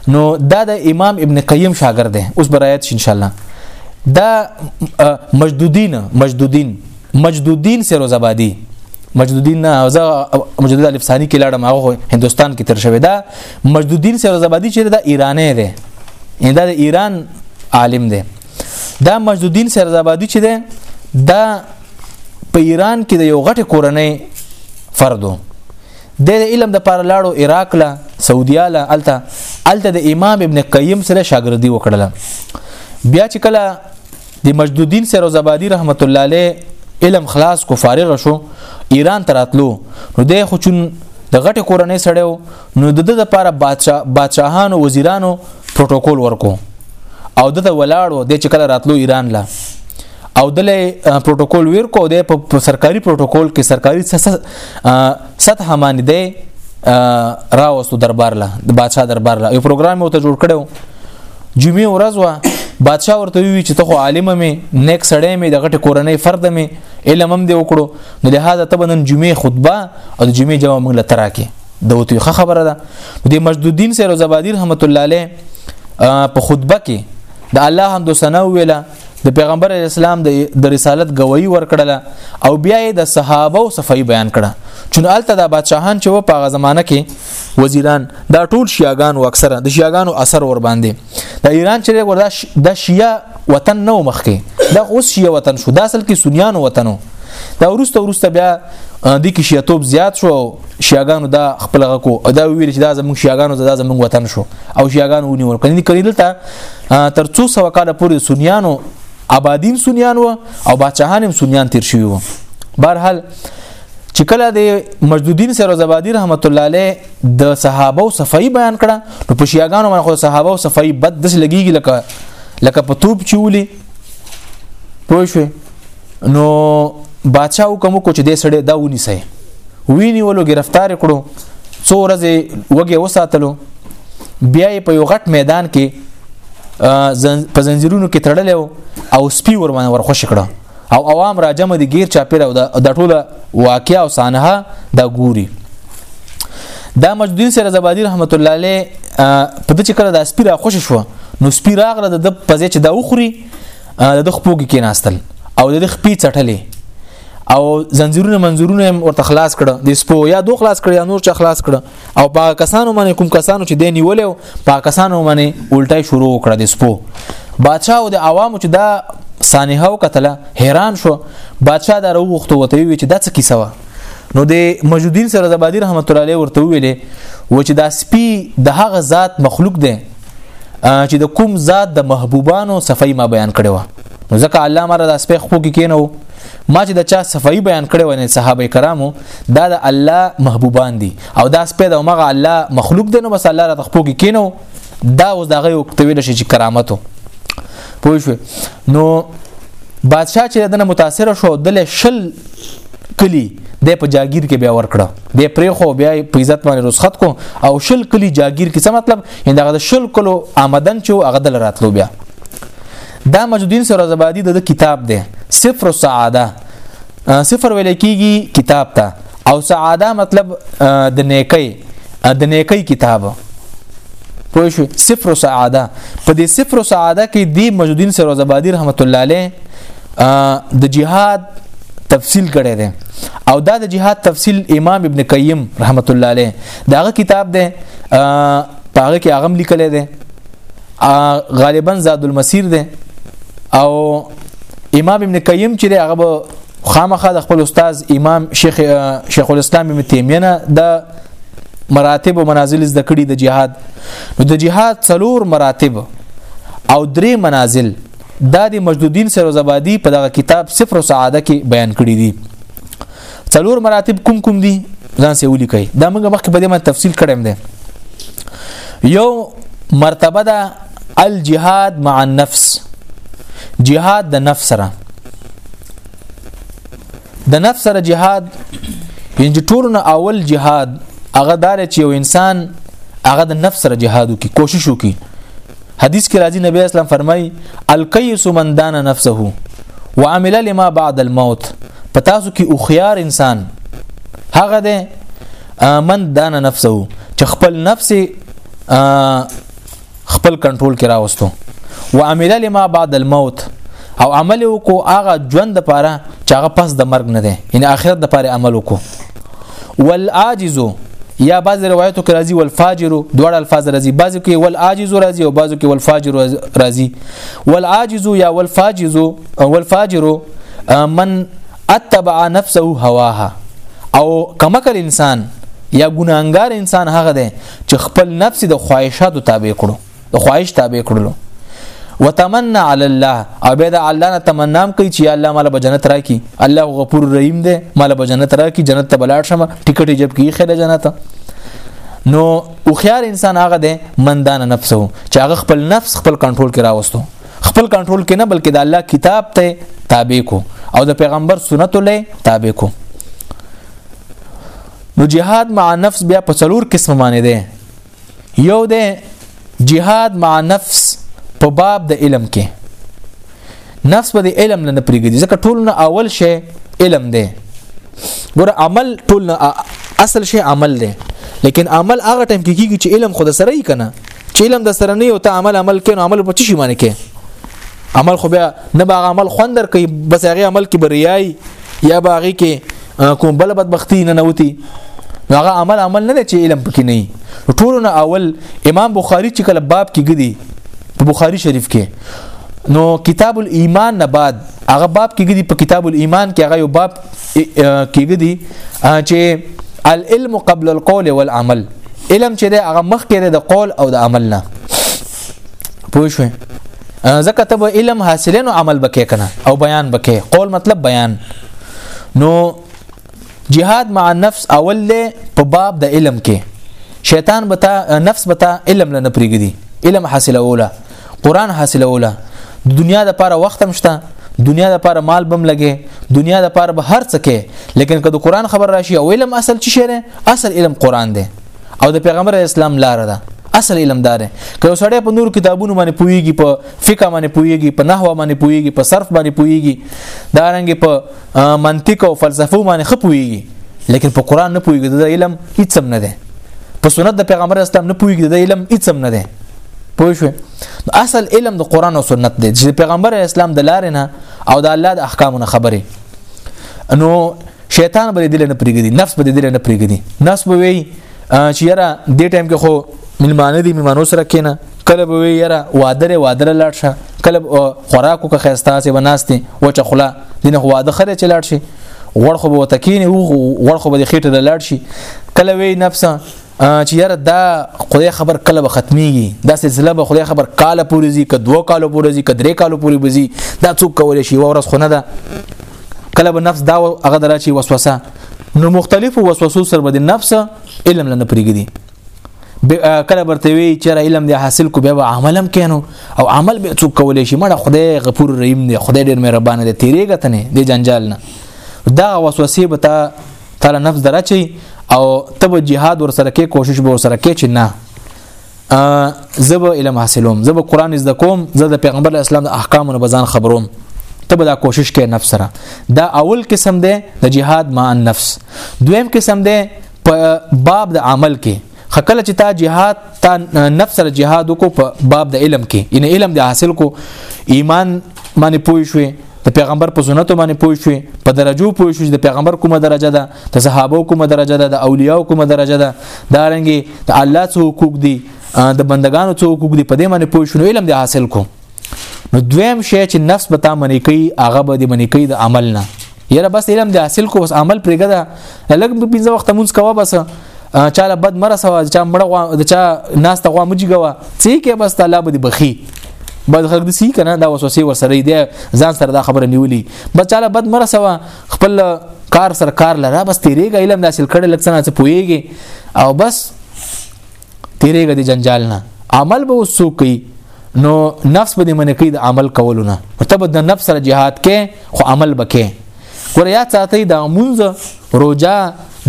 نو دا د امام ابن قیم شاګرد دی اوس برایت ان شاء الله دا مجدودین مجدودین مجدودین سروزابادی مجدودین نه اوزه مجدود الف ثانی کې لاړم هغه هندستان کې تر شوی دا مجدودین سروزابادی چې دا ایرانه دی ان دا د ایران عالم دی دا مجدودین سروزابادی چې دی دا په ایران کې د یو غټه کورنۍ فردو د علم د پاره لاړو عراق لا سعودیا لا الته الته د امام ابن قیم سره شاګردي وکړله بیا چې کله د مجدودین سره زبادی رحمت الله علیه علم خلاص کو فارغ شو ایران تراتلو نو د خو چون د غټه کورنۍ سړیو نو د د لپاره بادشاہ بادشاهانو وزیرانو پروتوکول ورکو او دته ولاړو د چې کله راتلو ایران لا او د پروتوکول ویر کو دی په سرکاري پروتوکول کې سرکاري سطح باندې دی راوستو دربار له د بادشاه دربار له یو پروګرام وته جوړ کړو جمعې ورځ وا بادشاه ورته وی چې ته خو عالم مې نیک سړی مې د غټه کورنۍ فرد مې علم هم دی وکړو نو لهدا ته بنن جمعې خطبه او د جمعې جواب موږ لته راکې د وتی خبره ده د مجدودین سره زبادی رحمت الله علیه په خطبه کې د الله حمد ثنا ویله د پیغمبر اسلام د رسالت گواہی ورکړله او بیا یې د صحابه او صفای بیان کړه چون الته د بادشاهان چې و په هغه زمانہ کې وزیران دا ټول شیاغان او اکثره د شیاغانو اثر ور باندې د ایران چې وردا د شیا وطن نو مخکې دا اوس شیا وطن شو دا اصل کې سنیانو وطنو دا ورسته ورسته بیا د کې شیاتوب زیات شو شیاغانو دا خپل غکو دا ویل چې دا زموږ شیاغانو دا زموږ وطن شو او شیاغانو ونیول کړي کړي دلته تر څو سو کال پورې سنیانو آبادین سنیان و او بادشاهان هم سنیان تیر شوی و بهرحال چې کله د مجدودین سره زبادی رحمت الله علیه د صحابه او صفای بیان کړه نو په شیعاګانو باندې خو صحابه او صفای بد دس لګیږي لکه لکه په توپ چولی پوه شئ نو بادشاہ حکم کو چې دې سړی دا ونیسي ویني ولو گرفتار کړو څو ورځې وګه وساتلو بیا په یو غټ میدان کې په زنجیرونو کې تړلې او سپی ور باندې ورخوش کړو او عوام را جمع دي غیر چاپیر او د ټوله واقعیا او سانحه دا ګوري دا مجدین سره زبادی رحمت الله علیه په دې چې کله د سپیره خوش شو نو سپیراغله د پزې چې دا وخوري د خپو کې کېناستل او د خپې چټلې او زنجیرونه منظورونه ورته خلاص کړه د سپو یا دو خلاص کړه یا نور چا خلاص کړه او په کسانو باندې کوم کسانو چې د نیولې په کسانو باندې الټای شروع کړه د سپو بادشاہ او د عوامو چې دا سانحه او قتله حیران شو بادشاہ دا وروغتو وته وی چې دا څه کیسه و نو د مجدین سره زبادی رحمت الله علیه ورته ویلې و چې دا سپی د هغه ذات مخلوق دی چې د کوم ذات د محبوبانو صفای ما بیان کړي و نو ځکه الله مر د اسپه خو کې کینو ما چې د چا صفای بیان کړي و نه صحابه کرامو دا د الله محبوبان دي او دا اسپه د مغه الله مخلوق دی نو بس الله را تخپو کې کینو دا اوس دغه یو تویل شي چې کرامتو پوه شو نو بادشاہ چې دنه متاثر شو دله شل کلی د په جاگیر کې بیا ورکړه د پرې خو بیا په عزت باندې رسخت کو او شل کلی جاگیر کې څه مطلب یعنی دغه د شل کلو آمدن چې هغه دل راتلو بیا دا مجدین سره زبادی د کتاب دی صفر السعاده صفر ویل کیږي کتاب ته او سعاده مطلب د نیکی د نیکی کتاب پوه شو صفر سعاده په دې صفر سعاده کې دی مجدین سره زبادی رحمت الله علیه د جهاد تفصیل کړی دی او دا د جهاد تفصیل امام ابن قیم رحمت الله علیه دا هغه کتاب دی په هغه کې هغه لیکل دی غالبا زاد المسیر دی او امام ابن قیم چې هغه به خامخا د خپل استاد امام شیخ شیخ الاسلام ابن تیمیه نه د مراتب او منازل زده کړي د جهاد نو د جهاد څلور مراتب او درې منازل دا د مجدودین سروزابادي په دغه کتاب صفر سعاده کې بیان کړی دي څلور مراتب کوم کوم دي ځان سه ولیکي دا موږ مخکې په دې باندې تفصیل کړم دي یو مرتبه ده الجهاد مع النفس جهاد د نفس سره د نفس سره جهاد یعنی ټولنه اول جهاد هغه دار چې یو انسان هغه د نفس سره جهاد وکي کوشش وکي حدیث کې راځي نبی اسلام فرمایي القیس من دان نفسه وعمل لما بعد الموت پتا سو کې اوخيار انسان هغه ده من دان نفسه چې خپل نفس خپل کنټرول کې راوستو وعمل لما بعد الموت او عمل وکړو هغه ژوند لپاره چې هغه پس د مرګ نه دی یعنی آخرت لپاره عمل وکړو والعاجز یا بعض روایتو کې راځي والفاجر دوړ الفاظ راځي بعضو کې والعاجز راځي او بعضو کې والفاجر راځي والعاجز یا والفاجز والفاجر من اتبع نفسه هواها او کمکل انسان یا ګناهګار انسان هغه دی چې خپل نفس د خواهشاتو تابع کړو د خواهش تابع کړلو وتمنى على الله او به د الله نه تمنام کوي چې الله مال به جنت راکړي الله غفور رحیم دی مال به جنت راکړي جنت ته بلاړ شم ټیکټ یې جب کې خله جنت نو او خيار انسان هغه دی مندان نفسه چې هغه خپل نفس خپل کنټرول کې راوستو خپل کنټرول کې نه بلکې د الله کتاب ته تابع کو او د پیغمبر سنت له تابع کو نو جهاد مع نفس بیا په څلور قسم باندې دی یو ده جهاد مع نفس په باب د علم کې نفس به د علم نه پرېږدي ځکه ټول نه اول شی علم دی ګور عمل ټول نه اصل شی عمل دی لیکن عمل هغه ټیم کې کیږي چې علم خود سره یې کنه چې علم د سره نه یو ته عمل عمل کین عمل په چی باندې کې عمل خو بیا نه باغ عمل خوندر کوي بس هغه عمل کې بریای یا باغی کې کوم بل بدبختی نه نوتی هغه عمل عمل نه چې علم پکې نه ټولو نه اول امام بخاری چې کله باب کې ګدي په بخاری شریف کې نو کتاب الایمان نه بعد هغه باب کې ګدي په کتاب الایمان کې هغه یو باب کې ګدي چې العلم قبل القول والعمل علم چې ده هغه مخ کې د قول او د عمل نه پوه شو ځکه ته علم حاصلې نو عمل بکې کنه او بیان بکې قول مطلب بیان نو جهاد مع النفس اول له په باب د علم کې شیطان بتا نفس بتا علم لنه پریګدي علم حاصلوله قران حاصلوله د دنیا د پاره وخت هم شته دنیا د پاره مال بم لګي دنیا د پاره به هر څه کې لیکن که د قران خبر راشي او علم اصل چی شری اصل علم قران دی او د پیغمبر اسلام لار ده اصل علم دار که یو سړی په نور کتابونو باندې پويږي په فقہ باندې پويږي په نحو باندې پويږي په صرف باندې پويږي دا رنګ په منطق او فلسفه باندې خپويږي لیکن په قران نه پويږي د علم هیڅ هم نه ده په سنت د پیغمبر اسلام نه پويږي د علم هیڅ هم نه ده پوه شو اصل علم د قران او سنت دی چې پیغمبر اسلام د لارې نه او د الله د احکامو نه خبرې نو شیطان به دې نه پرېږدي نفس به دې نه پرېږدي نفس به وي چې یاره دې ټایم کې خو ملمانه دي ملمانو سره کېنه کله به وي یاره وادره وادره لاړ شه کله خوراکو که خسته سي بناستي و چې خلا دینه خو واده خره چې لاړ شي غوړ خو به وتکینه غوړ خو به خېټه لاړ شي کله وي نفس چې یاره دا خدای خبر کله به ختميږي دا سلسله به خدای خبر کال پورې زی ک دوه کال پورې زی ک درې کال پورې بزی دا څوک کول شي ورځ خو نه ده کله به نفس دا هغه درا چې وسوسه نو مختلفو وسوسو سره به د نفس علم لنه پرېږدي کله برته وی چې علم دی حاصل کو به عملم کینو او عمل به څوک کولای شي مړه خدای غفور رحیم دی خدای ډیر مهربان دی تیرېږي ته نه دی جنجال نه دا وسوسه به تا تر نفس درچي او تب جهاد ور سره کې کوشش به ور سره کې چې نه زب علم حاصلوم زب قران زده کوم زه د پیغمبر اسلام د احکامونو بزان خبروم ته به دا کوشش کې نفس سره دا اول قسم دی د جهاد مع النفس دویم قسم دی په باب د عمل کې خکله چې تا جهاد تا نفس سره جهاد وکړو په باب د علم کې ان علم د حاصل کو ایمان باندې پوي شوې د پیغمبر په سنت باندې پوي شوې په درجو پوي شوې د پیغمبر کومه درجه ده د صحابه کومه درجه ده د اولیاء کومه درجه ده دا رنګي د الله څخه حقوق دي د بندگانو څخه حقوق دي په دې باندې پوي شوې علم د حاصل کو نو دویم شی چې نفس به تا منې کوي هغه به د منې کوي د عمل نه یره بس علم دی حاصل کو بس عمل پرېګه ده لګ په پنځه وخت مونږ کوا بس چاله بد مر سوا چا مړ غوا د چا ناس ته غوا مجي غوا څه کې بس تعالی به بخي بد خلک د سی کنه دا وسوسه ور سره دی ځان سره دا خبره نیولې بس چاله بد مر سوا خپل کار سرکار لره بس تیرېګه علم حاصل کړي لکه څنګه څه پويږي او بس تیرېګه د جنجال نه عمل به وسو کوي نو نفس به دې منې کوي د عمل کولو نه ته به د نفس سره جهاد کې خو عمل بکې ګوره یا ساتي دا مونږ روجا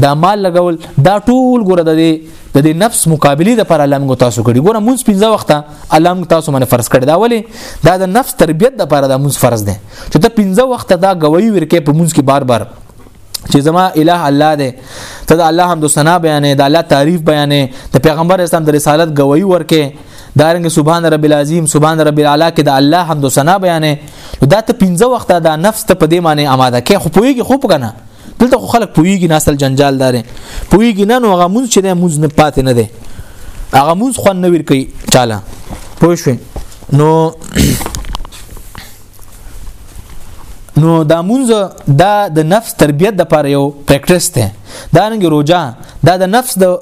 دا مال لګول دا ټول ګوره د دې د دې نفس مقابله د پر علامه تاسو کړي ګوره مونږ پنځه وخته علامه تاسو باندې فرض کړي دا ولی دا د نفس تربيت د پر د مونږ فرض ده چې ته پنځه وخته دا گواہی ورکې په مونږ کې بار بار چې زما الٰه الله دی ته د الله حمد ثنا بیانې د الله تعریف بیانې د پیغمبر اسلام د رسالت گواہی ورکې دارنګ سبحان رب العظیم سبحان رب الاعلى کې د الله حمد ثنا بیانې دا ته پنځه وخت دا نفس ته په دې معنی آماده کې خو پوېږي خو کنه دلته خو خلک پوېږي نسل جنجال دارې پوېږي نه نو هغه مونږ چې نه مونږ نه پاتې نه دی هغه مونږ خو نه ور کوي چاله پوه شو نو نو دا مونږ دا د نفس تربیت د لپاره یو پریکټیس دی دا رنګ روجا دا د نفس د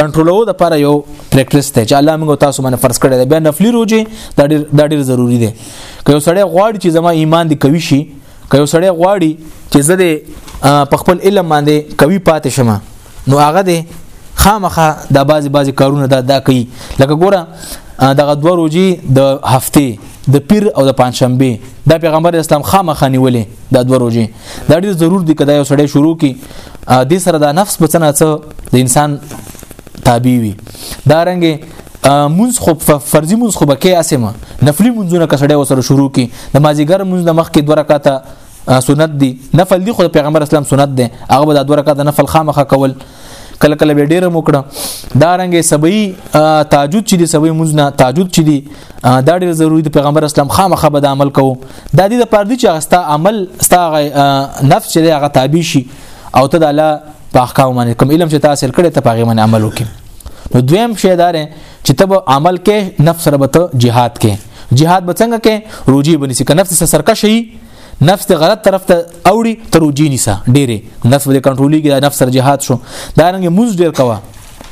کنټرولولو د لپاره یو پریکټیس دی چې الله موږ تاسو باندې فرض کړی دی بیا نفلی روجي دا ډیر دا ډیر ضروری دی که یو سړی غواړي چې زما ایمان دی کوي شي که یو سړی غواړي چې زه د خپل علم باندې کوي پاتې شمه نو هغه دی خامخه د بازي بازي کارونه دا دا کوي لکه ګوره دغه دوه روزي د هفته د پیر او د پنځشنبه د پیغمبر اسلام خامخه نیولې دا دوه روزي دا ډیر ضرور دي کدا یو سړی شروع کی د سره د نفس په څنګه څه د انسان تابع وي دا رنګ منځ خو فرضي منځ خو بکې اسمه نفلي منځونه کسړې وسره شروع کی د مازیګر منځ د مخ کې دوه رکعاته سنت دي نفل دي خو پیغمبر اسلام سنت دي هغه به د دوه رکعات نفل خامخه کول کله کله به ډیره موکړه دا رنګ سبي تاجود چې دي سبي مونږ نه تاجود چې دي دا ډیر ضروری دی پیغمبر اسلام خامخه به د عمل کوو دا دي د پردي چې استا عمل استا نفس چې هغه تابع شي او ته د الله په احکام باندې کوم علم چې تاسو کړی ته پاغه باندې عمل وکړي نو دویم شی دار چې تب عمل کې نفس ربته jihad کې jihad به څنګه کې روجي بنسي که نفس سرکه شي نفس د غلط طرف ته اوړي تروجی نسا ډېره نفس ولې کنټرولي کې نفس سر جهاد شو دا رنګ موز ډېر کوا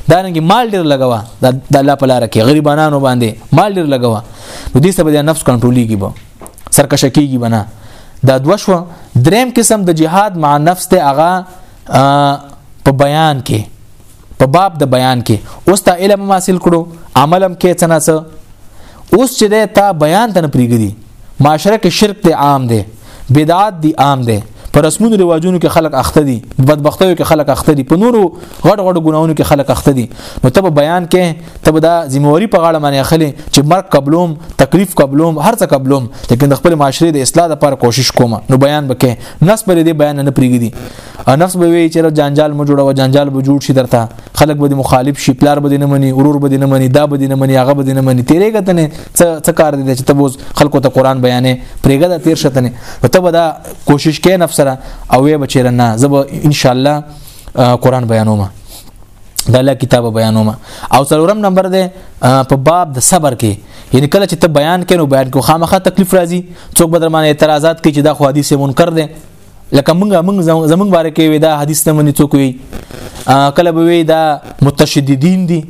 دا رنګ مال ډېر لګوا د الله په لار کې غریبانو باندې مال ډېر لګوا نو دې سبب د نفس کنټرولي کې به سرکشه کېږي بنا دا دوه شو دریم قسم د جهاد مع نفس ته هغه په بیان کې په باب د بیان کې اوس تا علم حاصل کړو عملم کې څنګه څه اوس چې ده تا بیان ته نه پریږدي معاشره کې شرک ته عام دی بدعات دی عام دی پر رسمونو رواجونو کې خلک اخته دي بدبختیو کې خلک اخته دي په نورو غړ غړ ګناونو کې خلک اخته دي نو ته بیان کې ته دا ذمہواری په غاړه باندې اخلي چې مرګ قبلوم تکلیف قبلوم هر څه قبلوم لیکن د خپل معاشره د اصلاح لپاره کوشش کوم نو بیان وکې نس پر دې بیان نه پریږدي او نفس به وی چې جنجال مو جوړو جنجال به جوړ شي درته خلک به مخالف شي پلار به نه مني ورور به نه مني دا به نه مني هغه به نه مني تیرې غتنه څه کار دي چې تبوز خلکو ته قران بیانې پرېګه دا تیر شتنه ته به دا کوشش کې نفس سره او وی بچیر نه زب ان شاء الله قران بیانوم د الله کتاب بیانوم او څلورم نمبر ده په باب د صبر کې یعنی کله چې ته بیان کینو بیان کو خامخا تکلیف راځي څوک بدرمانه اعتراضات کوي چې دا خو حدیث منکر ده لکه مونږه مونږ زمونږ باره کې وي دا حدیث نه مني څوک وي کله به وي دا متشددین دي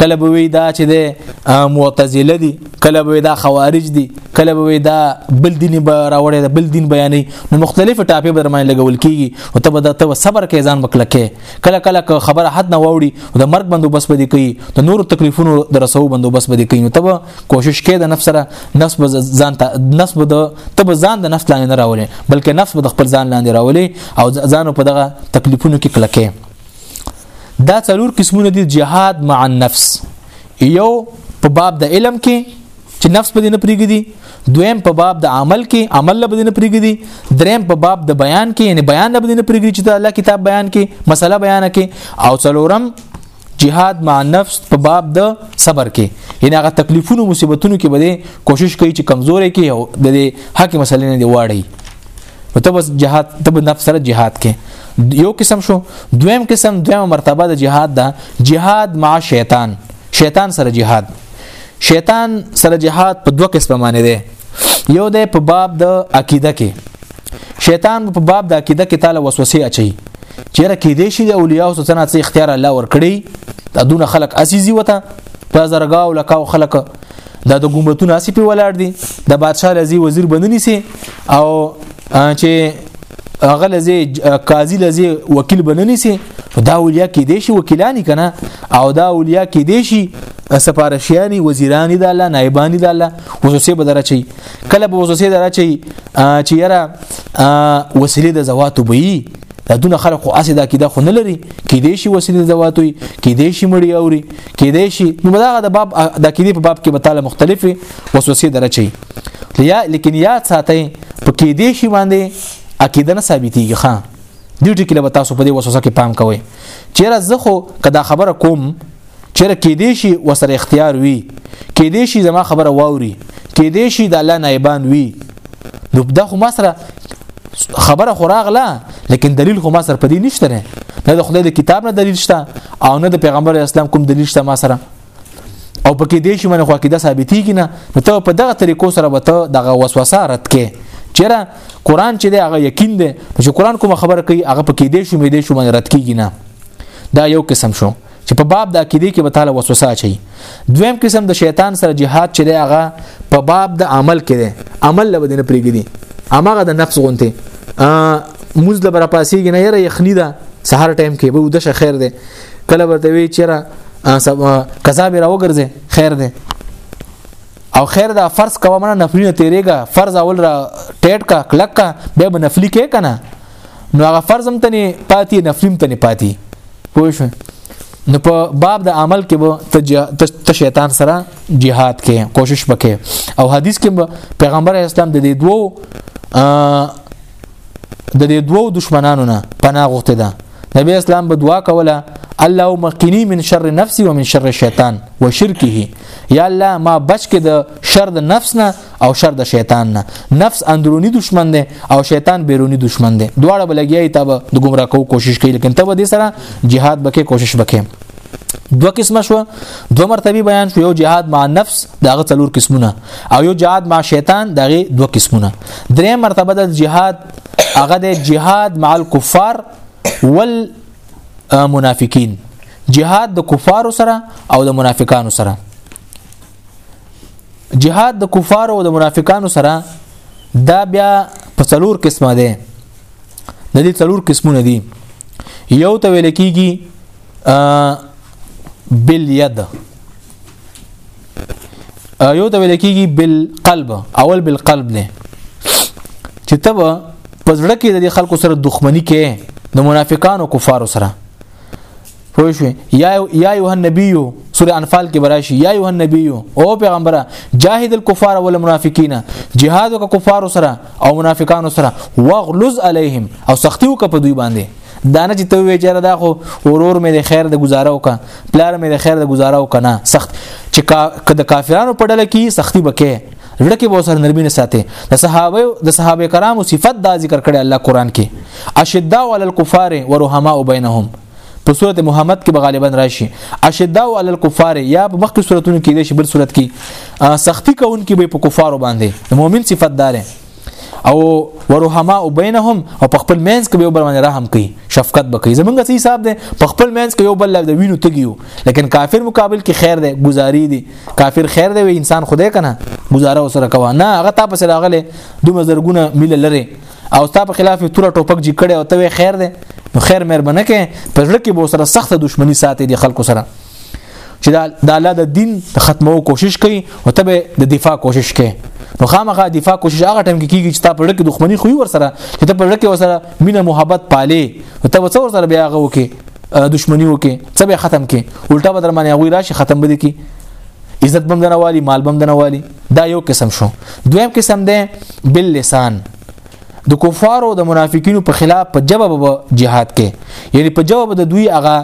کله به وي دا چې د معتزله دي کله به دا خوارج دي کله به دا بل دین به راوړي دا بل دین بیانې نو مختلف ټاپې به درمانه لګول کیږي او ته به د ته صبر کې ځان وکړه کې کله کله خبره حد نه ووري د مرګ بندوبس به دي کوي د نور تکلیفونو درسو بندوبس به دي کوي نو ته کوشش کې د نفس سره نفس به ځان ته نفس به د ته به ځان د نفس لاندې نه راولې بلکې نفس به د خپل ځان لاندې راولې او ځان په دغه تکلیفونو کې کلکې دا څلور قسمونه دي جهاد مع النفس یو په باب د علم کې چې نفس په دې نه پریږدي دویم په باب د عمل کې عمل له بدنه پریږدي دریم په باب د بیان کې یعنی بیان له بدنه پریږدي چې د الله کتاب بیان کې مسله بیان کې او څلورم جهاد مع نفس په باب د صبر کې یعنی هغه تکلیفونو مصیبتونو کې بده کوشش کوي چې کمزورې کې او د حق مسلې نه دی واړی نو ته بس جهاد ته به نفس سره جهاد کې یو قسم شو دویم قسم دویم مرتبه د جهاد ده جهاد مع شیطان شیطان سره جهاد شیطان سره جهاد په دوه قسمه معنی ده یو دی په باب د عقیده کې شیطان په باب د عقیده کې تعالی وسوسه اچي چیرې کې دې شي د اولیاء او سنت څخه اختیار الله ورکړي دا دون خلق عزیزي وته په زرګا او لکاو خلق دا د ګمرتون اسی په ولاړ دي د بادشاہ لزی وزیر بننی سي او چې هغه لزی قاضي لزی وکیل بننی سي دا اولیا کې دې شي وکیلانی کنه او دا اولیا کې دې شي سفارشیانی وزیرانی د الله نایبانی د الله وسوسه به درچي کله به وسوسه درچي چې یاره وسیله د زواتو به دا دونه خلق خو اسې دا کیده خو نه لري کې دې شي وسیله زواتوي کې دې شي مړی اوري کې دې شي نو دا د باب د کیدې په باب کې مطالعه مختلفه وسوسه درچي یا لیکن یاد ساتئ په کې دې شي باندې عقیده نه ثابتېږي ښا دې ټکی له تاسو په دې وسوسه کې پام کوئ چیرې زه خو کدا خبره کوم چیرې کې دې شي وسره اختیار وي کې دې شي زما خبره واوري کې دې شي د الله نایبان وي نو دا خو ما سره خبره خو راغله لیکن دلیل خو ما سره پدې نشته نه نه د خدای د کتاب نه دلیل شته او نه د پیغمبر اسلام کوم دلیل شته ما سره او پکې دې شي منه خو کې د ثابتې کینه نو ته په دغه طریقو سره به ته دغه وسوسه رد کې چیرې قران چې دی هغه یقین دی چې قران کوم خبره کوي هغه پکې دې شي مې دې شي من رد کیږي نه دا یو قسم شو چې په باب د عقیده کې به تعالی وسوسه اچي دویم قسم د شیطان سره جهاد چې دی هغه په باب د عمل کې دی عمل له بدن پرېږدي امغه د نفس غونته موز له بر پاسېږي نه یره یخنی ده سهار ټایم کې به ودشه خیر دی کله ورته وی چیرې قضا به راوګرځي خیر دی او خیر دا فرض کوه منه نفلی نه تیریږي فرض اول را ټیټ کا کلک کا به نفلی کې کنه نو هغه فرض هم تنه پاتې نفلم تنه پاتې پوه شو نو په باب د عمل کې به ته شیطان سره jihad کې کوشش وکې او حدیث کې پیغمبر اسلام د دې دوو د دې دوو دشمنانو نه پناه غوښته ده نبی اسلام به دعا کوله الله مقنی من شر نفسي ومن شر الشیطان وشرکه یا الله ما بچ کې د شر د نفس نه او شر د شیطان نه نفس اندرونی دشمن دی او شیطان بیرونی دشمن دی دواړه بلګیای ته به د گمراه کو کوشش کوي لیکن ته به دې سره jihad بکې کوشش بکې دو قسمه شو دو مرتبه بیان شو یو جهاد مع نفس داغه څلور قسمونه او یو جهاد مع شیطان داغه دو قسمونه درې مرتبه د جهاد هغه د جهاد مع الكفار والمنافقین جهاد د کفارو سره او د منافقانو سره جهاد د کفار او د منافقانو سره دا بیا په څلور قسمه ده د دې څلور قسمونه دي یو ته ویل کیږي بل ید یو ته ویل کیږي بل قلب اول بل قلب نه چې تب پزړه کې د خلکو سره دښمنی کې د منافقانو کفارو سره پوه شو یا یا ایه النبی سوره انفال کې براشي یا ایه النبی او پیغمبره جاهد الكفار والمنافقین جهاد وک کفار سره او منافقان سره واغلظ علیهم او سختی وک په دوی باندې دانه چې ته ویچاره دا خو ورور مې د خیر د گزاره وکا پلار مې د خیر د گزاره وکا نه سخت چې کا د کافرانو په ډله کې سختی بکې زړه کې به سره نرمي نه ساتي د صحابه د صحابه کرامو صفت دا ذکر کړي الله قران کې اشداء علی الكفار ورحماء بینهم په سورته محمد کې به غالبا راشي اشداء علی الكفار یا په مخکې سوراتونو کې د بل صورت کې سختی کوونکې به په کفارو باندې د مؤمن صفت دار او ورحما او بینهم او په خپل مینس کې یو بل باندې رحم کوي شفقت بکوي زمونږ څه حساب ده په خپل مینس کې یو بل لږ د وینو تګیو لیکن کافر مقابل کې خیر ده گزاري دي کافر خیر ده وي انسان خدای کنه گزاره وسره کوه نه هغه تاسو راغله دوه زرګونه مل لره او ستا په خلاف توره ټوپک جی کړي او ته خیر ده نو خیر مېر بنه کې په ځړ کې به سره سخت دښمنی ساتي د خلکو سره چې دا د الله د دین د ختمو کوشش کوي او ته به د دفاع کوشش کوي نو خامخا دفاع کوشش هغه ټیم کې کیږي چې تا په لکه دښمنی خو ور سره چې ته په لکه وسره مینه محبت پالي او ته وسره سره بیا هغه وکي دښمنی وکي څه به ختم کې الټا بدر باندې هغه راشي ختم بده کې عزت بم دنوالي مال بم دنوالي دا یو قسم شو دویم قسم ده بل لسان د کفارو د منافقینو په خلاف په جواب به jihad کې یعنی په جواب د دوی هغه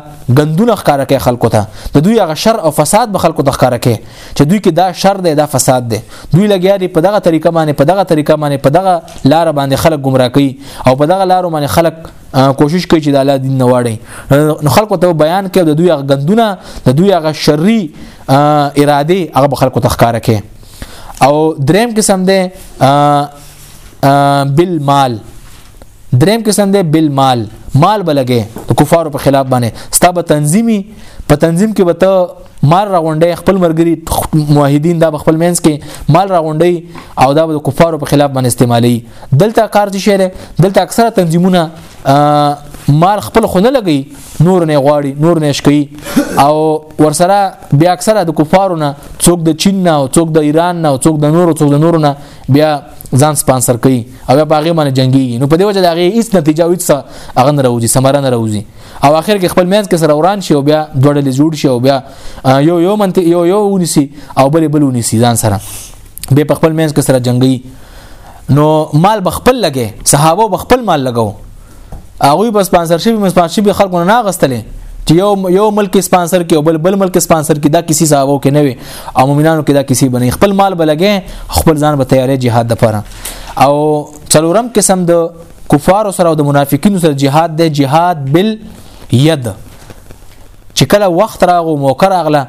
غندونه ښکارا کې خلکو ته د دوی هغه شر او فساد به خلکو ته ښکارا کې چې دوی کې دا شر دی دا فساد دی دوی لګیا دي په دغه طریقه باندې په دغه طریقه باندې په دغه لار باندې خلک گمراه کوي او په دغه لار باندې خلک کوشش کوي چې د الله دین نه واړي نو خلکو ته بیان کوي د دوی هغه غندونه د دوی هغه شری ارادي هغه خلکو ته ښکارا کې او دریم قسم دی بالمال دریم قسم دی بالمال مال بلګې د کفارو په خلاف باندې ستا به تنظیمي په تنظیم کې به ته مال راغونډي خپل مرګري موحدین دا خپل مینس کې مال راغونډي او دا به د کفارو په خلاف باندې استعمالي دلته کار څه شي دلته اکثره تنظیمونه مال خپل خو نه لګي نور نه غواړي نور نه شکی او ورسره بیا اکثره د کفارو نه څوک د چین نه او څوک د ایران نه او څوک د نورو څوک د نورو نه بیا ځان سپانسر کوي او بیا باغې باندې جنگي نو په دې وجه دا غي هیڅ نتیجه او هیڅ هغه نه راوځي سمره نه راوځي او اخر کې خپل مینس کې سره وران شي او بیا دوړل جوړ شي او بیا یو یو منته یو یو ونسی او بل بل ونسی ځان سره به په خپل مینس کې سره جنگي نو مال به خپل لګي صحابه به خپل مال لګاو هغه به سپانسرشپ مسپانسرشپ خلکو نه غستلې چې یو یو ملک سپانسر کې او بل بل ملک سپانسر کې دا کسی صحابه کې نه وي او مؤمنانو کې دا کسی بنې خپل مال به لګي خپل ځان به تیارې جهاد لپاره او څلورم قسم د کفار سره او د منافقینو سره جهاد دی جهاد بال ید چې کله وخت راغو موقع راغله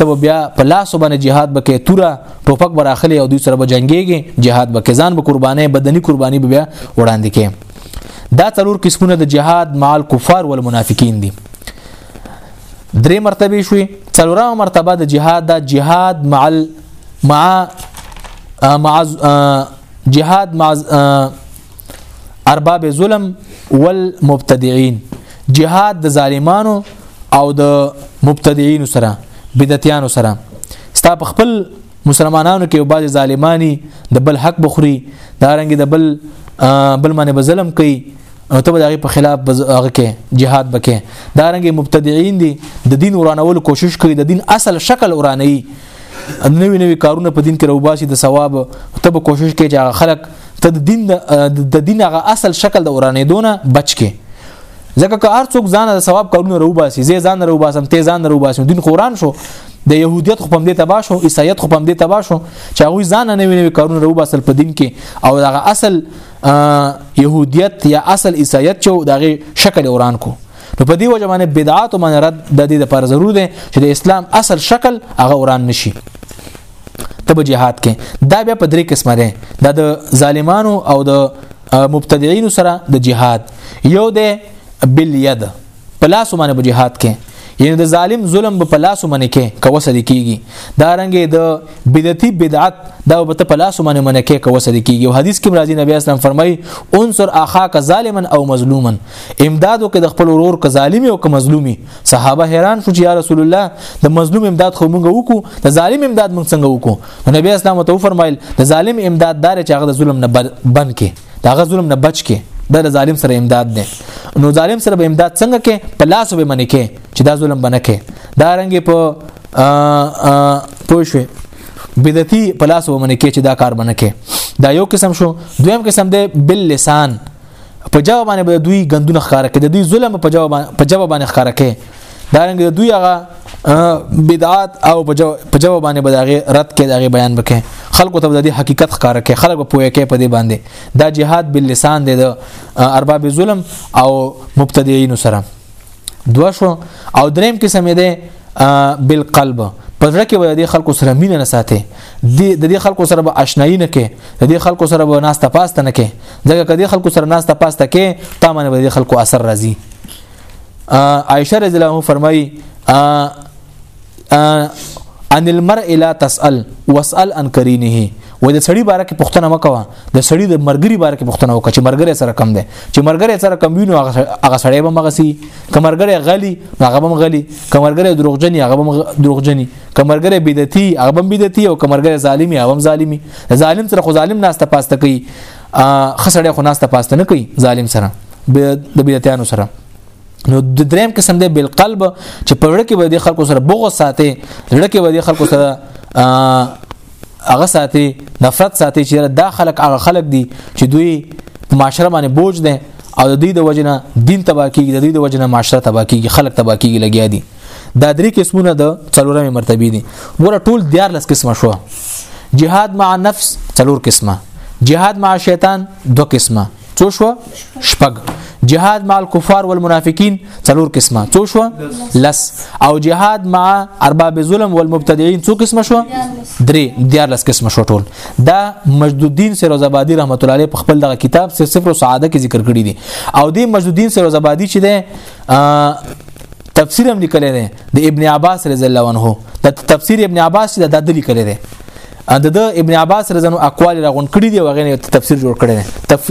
ته بیا په لاس باندې jihad بکې توره ټوپک براخلي او دوی سره به جنگيږي jihad بکې ځان به قرباني بدني قرباني بیا وړاندې کې دا څلور قسمونه د jihad مال کفار او منافقین دي درې مرتبه شوي څلورمه مرتبه د jihad د jihad مع مع مع جهاد مع ارباب ظلم والمبتدعين جهاد د ظالمانو او د مبتدعين سره بدعتيانو سره ستا په خپل مسلمانانو کې بعض ظالمانی د بل حق بخوري دا رنګ د بل بل باندې به ظلم کوي او ته به دغه په خلاف هغه کې jihad بکې دا رنګ مبتدعين دي د دین ورانولو کوشش کوي د دین اصل شکل ورانوي نوې نوې کارونه په دین کې روباسي د ثواب ته به کوشش کوي چې خلک ته د دین د دین هغه اصل شکل د ورانېدونه بچ کې ځکه که هر څوک ځان د ثواب کارونه روباسي زه ځان روباسم ته ځان روباسم دین قران شو د يهودیت خو پم دې تبا شو عیسایت خو پم دې تبا شو چې هغه ځان نه ویني کارونه رو بسل په دین کې او دغه اصل يهودیت یا اصل عیسایت چې دغه شکل وران کو نو په دې وجه باندې بدعات او منرد د دې لپاره ضرور دي چې د اسلام اصل شکل هغه وران نشي ته به جهاد کې دا بیا په درې قسمه ده دا د ظالمانو او د مبتدعين سره د جهاد یو ده باليد په لاس باندې په جهاد کې یعنی د ظالم ظلم په لاس باندې کې کوه سړي کیږي دا رنګ د بدعتي بدعت دا په په لاس باندې باندې کې کوه سړي کیږي او حدیث کې راځي نبی اسلام فرمایي انصر اخاک ظالما او مظلوما امدادو کې د خپل ورور ک ظالمي او ک مظلومي صحابه حیران شو چې یا رسول الله د مظلوم امداد خو مونږ وکړو د ظالم امداد مونږ څنګه وکړو نو نبی اسلام ته فرمایل د ظالم امداد دار چې هغه د ظلم نه بند کې دا هغه ظلم نه بچ کې دا د ظالم سره امداد دی نو ظالم سره به امداد څنګه کې په لاس به منې کې چې دا ظلم بنه کې دا رنګ په پوښوي بدعتي په لاس ومنې کې چې دا کار بنه کې دا یو قسم شو دویم قسم دی بل لسان په جواب باندې به دوی غندونه ښکارا کړي د دوی ظلم په جواب په جواب باندې ښکارا کړي دا رنګ د دوی هغه بدعات او په جواب باندې به دغه رد کړي دغه بیان وکړي خلکو ته د حقیقت ښکارا کړي خلک په پوهه کې په دې باندې دا جهاد باللسان دی د ارباب ظلم او مبتدیین سره دو شو او دریم قسم یې ده بالقلب پزړه کې به د خلکو سره مینه نه ساتي د دې خلکو سره به آشنایی نه کې د دې خلکو سره به ناس ته پاسته نه کې ځکه کدي خلکو سره ناس ته پاسته کې تا باندې به د خلکو اثر راځي عائشه رضی الله عنها فرمایي ان المرء لا تسأل واسأل عن قرينه و د سړی باره کې پښتنه وکوا د سړی د مرګري باره کې پښتنه وکړه چې مرګره سره کم ده چې مرګره سره کم وینو هغه سړی به مغسي کمرګره غلی هغه به غلی کمرګره دروغجنی هغه به دروغجنی کمرګره بدعتي هغه به بدعتي او کمرګره ظالمي هغه به ظالمي ظالم سره خو ظالم ناس ته پاسته کوي خسړی خو ناس ته پاسته نه کوي ظالم سره د بدعتانو سره نو د دریم قسم دی بل قلب چې په وړ کې به د خلکو سره بغض ساتي وړ کې به د خلکو سره هغه ساتي نفرت ساتي چې دا خلک هغه خلک دي چې دوی معاشره باندې بوج دي او د دې د وجنه دین تبا کیږي د دې د وجنه معاشره تبا کیږي خلک تبا کیږي لګیا دي دا درې قسمونه د څلورمې مرتبه دي ګوره ټول دیار لس قسمه شو جهاد مع نفس څلور قسمه جهاد مع شیطان دو قسمه څو شو شپږ جهاد مع الكفار والمنافقين څلور قسمه څو شو لس او جهاد مع ارباب الظلم والمبتدعين څو قسمه شو درې دیار لس قسمه شو ټول دا مجد الدين سروز آبادي رحمت الله علیه په خپل دغه کتاب سر صفر او سعاده کې ذکر کړی دي او د مجد الدين سروز آبادي چې ده تفسیر هم لیکل دي د ابن عباس رضی الله عنه د تفسیر ابن عباس د دلی کړی دي د د ابن عباس رضانو اقوال را غون کړی دی وغه تفسیر جوړ کړی تف...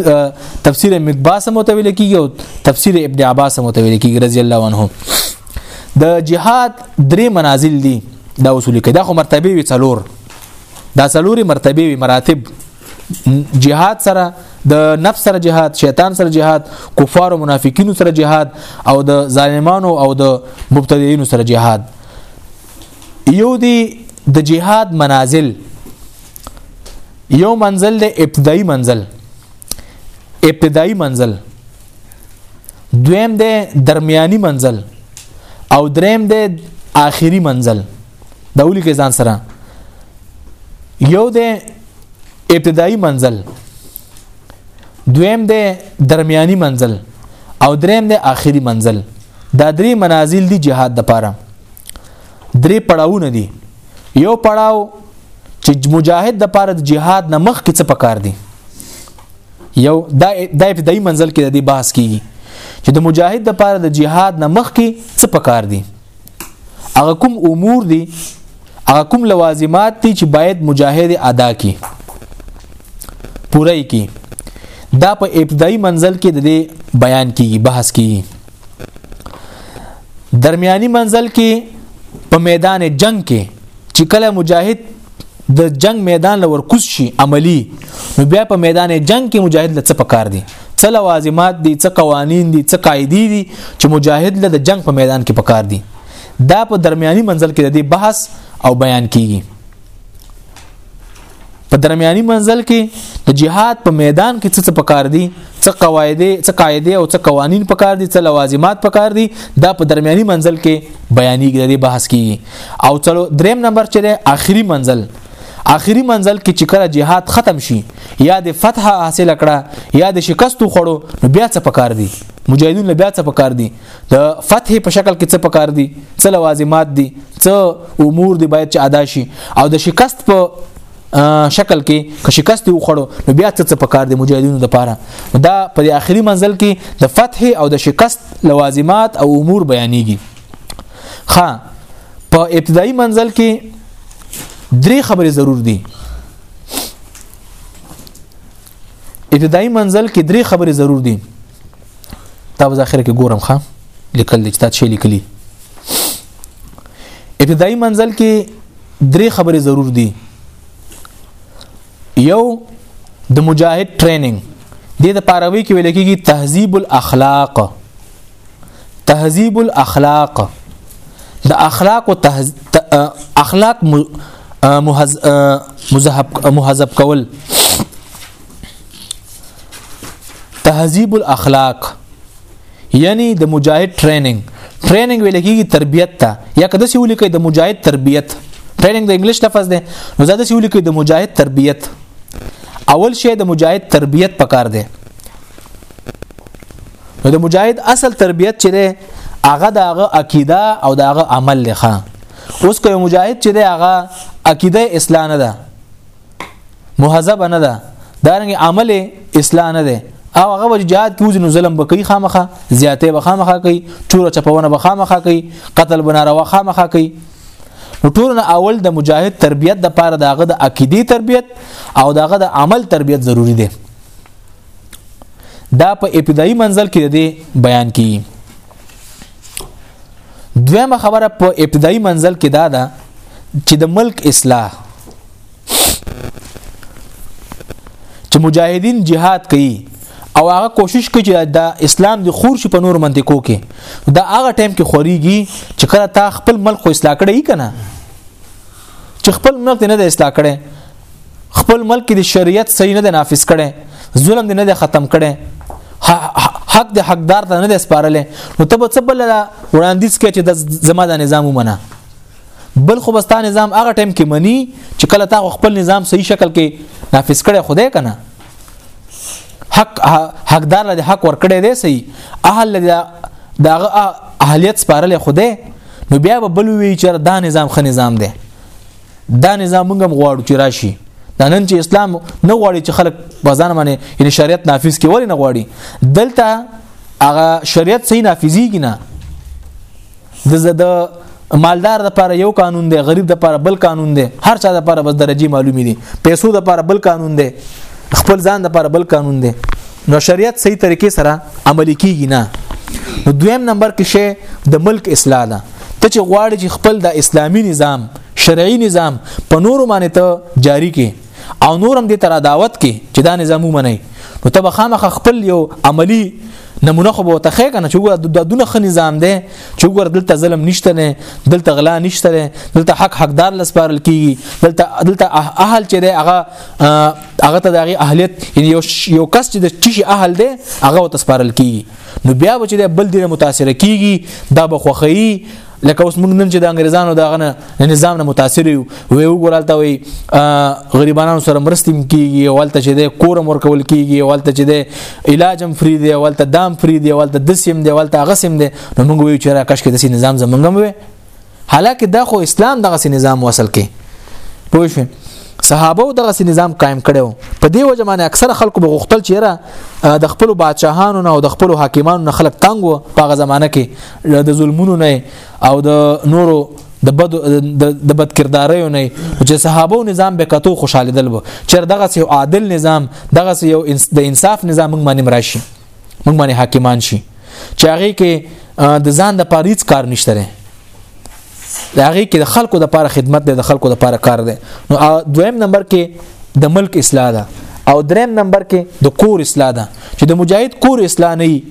تفسیر مقباس متویل کیږي او تفسیر ابن عباس متویل کیږي رضی الله عنه د جهاد درې منازل دي دا اصول کې دا خو مرتبه وی څلور دا څلوري مرتبه وی مراتب جهاد سره د نفس سره جهاد شیطان سره جهاد کفار او منافقینو سره جهاد او د ظالمانو او د مبتدیینو سره جهاد یو دی د جهاد منازل یو منزل د ابتدایي منزل ابتدایي منزل دویم د درمیاني منزل او دریم د آخري منزل د اولی کې ځان سره یو د ابتدایي منزل دویم د درمیاني منزل او دریم د آخري منزل دا درې منازل دي جهاد د پاره درې پړاوونه دي یو پړاو چې مجاهد د پاره د جهاد نه مخ کې څه پکار دي یو دا د ابتدایي منزل کې د دې بحث کیږي چې د مجاهد د پاره د جهاد نه مخ کې څه پکار دي هغه کوم امور دي هغه کوم لوازمات دي چې باید مجاهد ادا کړي پوره کړي دا په ابتدایي منزل کې د دې بیان کیږي بحث کیږي درمیاني منزل کې په میدان جنگ کې چې کله مجاهد د جنگ میدان لور کوس شي عملی نو بیا په میدان جنگ کې مجاهد لڅ پکار دي څه لوازمات دي څه قوانین دي څه قاعده دي چې مجاهد له د جنگ په میدان کې پکار دي دا په درمیاني منزل کې د دې بحث او بیان کیږي په درمیاني منزل کې د جهاد په میدان کې څه څه پکار دي څه قواعد څه قاعده او څه قوانين پکار دي څه لوازمات پکار دي دا په درمیاني منزل کې بیانېږي د بحث کیږي او چلو دریم نمبر چې دی آخري منزل آخري منزل کې چې کله جهاد ختم شي یا د فتح حاصل کړه یا د شکست خوړو بیا څه پکار دي مجاهدین بیا څه پکار دي د فتح په شکل کې څه پکار دي څه لوازمات دي څه امور دي باید چې ادا شي او د شکست په شکل کې که شکست وخړو نو بیا څه څه پکار دي مجاهدینو لپاره دا په آخري منزل کې د فتح او د شکست لوازمات او امور بیانېږي ها په ابتدایي منزل کې درې خبرې ضرور دي ابتدایي منزل کې درې خبرې ضرور دي دا په اخر کې ګورم ښا لیکل دي چې دا څه لیکلي ابتدایي منزل کې درې خبرې ضرور دي یو د مجاهد ټریننګ د د پاروي کې ویل کېږي تهذیب الاخلاق تهذیب الاخلاق د اخلاق او تهز... ت... اخلاق م... مهز... مذهب مهذب کول تهذیب الاخلاق یعنی د مجاهد ټریننګ ټریننګ ویل کېږي تربیت ته یا کده سی ولیکي د مجاهد تربیت ټریننګ د انګلیش لفظ دی نو زده سی ولیکي د مجاهد تربیت اول شی د مجاهد تربیت پکار دی نو د مجاهد اصل تربیت چې ده هغه د هغه عقیده او د هغه عمل لخوا اوس کوم مجاهد چې ده هغه عقیده اسلام نه ده مهذب نه ده دارنګ عمل اسلام نه ده او هغه وجه جهاد کوز نو ظلم بکې خامخه زیاتې بخامخه کوي چور چپونه بخامخه کوي قتل بناروا خامخه کوي نو ټول نه اول د مجاهد تربیت د پاره داغه د عقیدی تربیت او داغه د عمل تربیت ضروری دی دا په ابتدایي منزل کې دی بیان کی دویمه خبره په ابتدایي منزل کې دا ده چې د ملک اصلاح چې مجاهدین جهاد کوي او هغه کوشش کوي چې دا اسلام د خور شي په نور منطقو کې دا هغه ټایم کې خوريږي چې کله تا خپل ملک خو اصلاح کړی کنه چې خپل ملک نه د اصلاح کړي خپل ملک کې د شریعت صحیح نه نافذ کړي ظلم دې نه ختم کړي حق د حقدار ته نه سپارلې نو ته به څه بل وړاندیز کې چې د زما د نظام ومنه بل خو بستا نظام هغه ټیم کې منی چې کله تا خپل نظام صحیح شکل کې نافذ کړي خدای کنه حق حقدار له حق ور کړی دی صحیح اهل له دغه اهلیت سپارلې خدای نو بیا به بل وی چې دا نظام خ نظام دی دا نظام موږ هم غواړو چې راشي دا نن چې اسلام نه غواړي چې خلک بازار باندې یعنی شریعت نافذ کوي ولې نه غواړي دلته هغه شریعت صحیح نافذيږي نه د زده مالدار د لپاره یو قانون دی غریب د لپاره بل قانون دی هر چا د لپاره بس درجه معلومي دي پیسو د لپاره بل قانون دی خپل ځان د لپاره بل قانون دی نو شریعت صحیح طریقې سره عملی کیږي نه نو دویم نمبر کې شی د ملک اصلاح ده ته چې غواړي چې خپل د اسلامی نظام شرعي نظام په نورو باندې ته جاری کې او نورم دې تر دعوت کې چې دا نظام ومني نو ته به خامخ خپل یو عملی نمونه خو به ته خې کنه چې دا دونه خ نظام دی چې ګور دلته ظلم نشته نه دلته غلا نشته نه دلته حق حقدار لسپارل کیږي دلته دلته اهل چې دی هغه هغه ته د اهلیت یو یو کس چې د چی اهل دی هغه وتسپارل کیږي نو بیا به چې بل دینه متاثر کیږي دا به خوخی لکه اوس موږ نن چې د انګريزانو دغه نه نظام نه متاثر یو وی وګورالته وی غریبانو سره مرستیم کیږي اولته چې د کورم ورکول کیږي اولته چې د علاجم فری دی اولته دام فری دی اولته دسیم دی اولته غسیم دی نو موږ وی چې را کښ کې د نظام زمونږ وي حالکه دا خو اسلام دغه سي نظام وصل کې پوه شئ صحابه دغه سي نظام قائم کړو په دې وجه باندې اکثره خلکو به غوښتل چې را د خپل بادشاهانو نه او د خپل حاکمانو نه خلک تنګ وو په هغه زمانه کې د ظلمونو نه او د نورو د بد د بد کردارو نه چې صحابه نظام به کتو خوشاله دل وو چې دغه سي عادل نظام دغه سي یو د انصاف نظام موږ باندې راشي موږ باندې حاکمان شي چې هغه کې د ځان د پاریز کار نشته لري د هغه کې د خلکو د لپاره خدمت دی د خلکو د لپاره کار دی نو دویم نمبر کې د ملک اصلاح ده او دریم نمبر کې د کور اصلاح ده چې د مجاهد کور اصلاح نه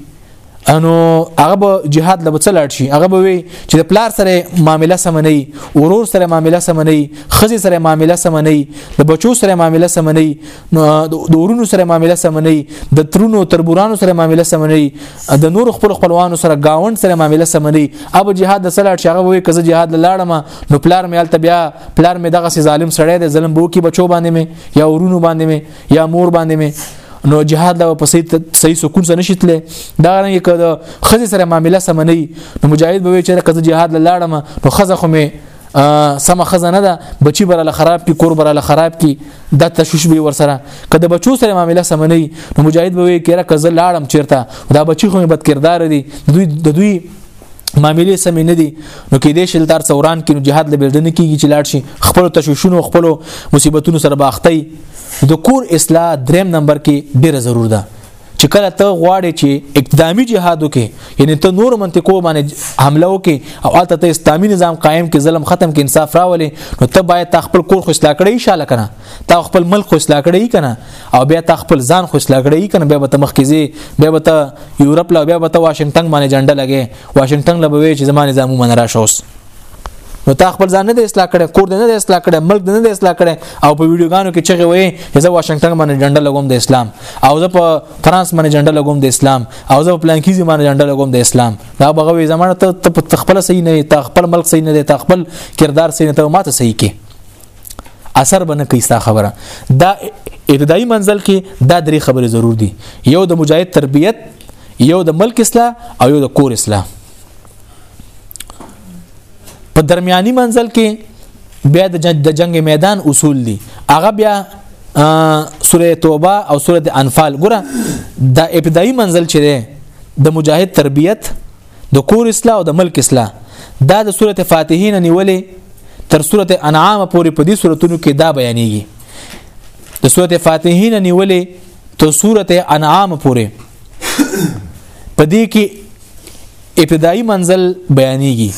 انو هغه به jihad لبه څه لاړ شي هغه به وي چې د پلار سره معاملې سم نه وي ورور سره معاملې سم نه وي خزي سره معاملې سم نه وي د بچو سره معاملې سم نه وي نو د ورونو سره معامله سم نه د ترونو تربورانو سره معامله سم نه د نور خپل خپلوانو سره گاوند سره معامله سم نه اب جهاد د سلاټ شغه وي کزه جهاد لاړم نو پلار مې الته بیا پلار مې دغه سي ظالم سړی د ظلم بو کې بچو باندې مې یا ورونو باندې مې یا مور باندې مې نو جهاد لا په صحیح سکون سره نشیتله دا رنګ کده خزه سره معامله سم نه نو مجاهد به وي چې کزه جهاد لاړم نو خزه خو مې سم خزانه ده بچی براله خراب کی کور براله خراب کی د تشوش به ورسره کله بچو سره معاملې سم نه نو مجاهد به کېره کزل لاړم چیرته دا بچی خو بد کردار دي دوی د دوی معاملې سمې نه دي نو کې دې شل تر ثوران کې نو جهاد له بلدنه کېږي چې لاړ شي خپل تشوشونو خپل مصیبتونو سره باختي د کور اصلاح دریم نمبر کې ډیره ضرور ده چې کله ته غواړې چې اقدامي جهاد وکې یعنی ته نور منطقو باندې حمله وکې او البته ته اسلامي نظام قائم کې ظلم ختم کې انصاف راولې نو ته باید تا خپل کور خو اصلاح کړې انشاءالله کنه تا خپل ملک خو اصلاح کړې کنه او بیا تا خپل ځان خو اصلاح کړې کنه بیا به ته مخکې بیا به ته یورپ لا بیا به ته واشنگټن باندې جنډه لګې واشنگټن لبوي چې زمانه نظام من راشوس نو تا خپل ځان نه د اصلاح کړي کور نه د اصلاح کړي ملک نه د اصلاح کړي او په ویډیوګانو کې چغه وي چې زه واشنگټن باندې جنډه لګوم د اسلام او زه په فرانس باندې جنډه لګوم د اسلام او زه په پلانکیزي باندې جنډه لګوم د اسلام دا بغوي زمانه ته خپل صحیح نه ته خپل ملک صحیح نه ته خپل کردار صحیح نه ته ماته صحیح کې اثر بنه کوي ستا خبره دا ابتدایي منزل کې دا درې خبرې ضرور دي یو د مجاهد تربیت یو د ملک اصلاح او یو د کور اصلاح په درمیاني منزل کې بیا د جنگ میدان اصول دي هغه بیا سوره توبه او سوره انفال ګره د ابتدایي منزل چې ده د مجاهد تربیت د کور اصلاح او د ملک اصلاح دا د سوره فاتحین نیولې تر سوره انعام پورې په دې سوراتونو کې دا بیانېږي د سوره فاتحین نیولې تر سوره انعام پورې په دې کې ابتدایي منزل بیانېږي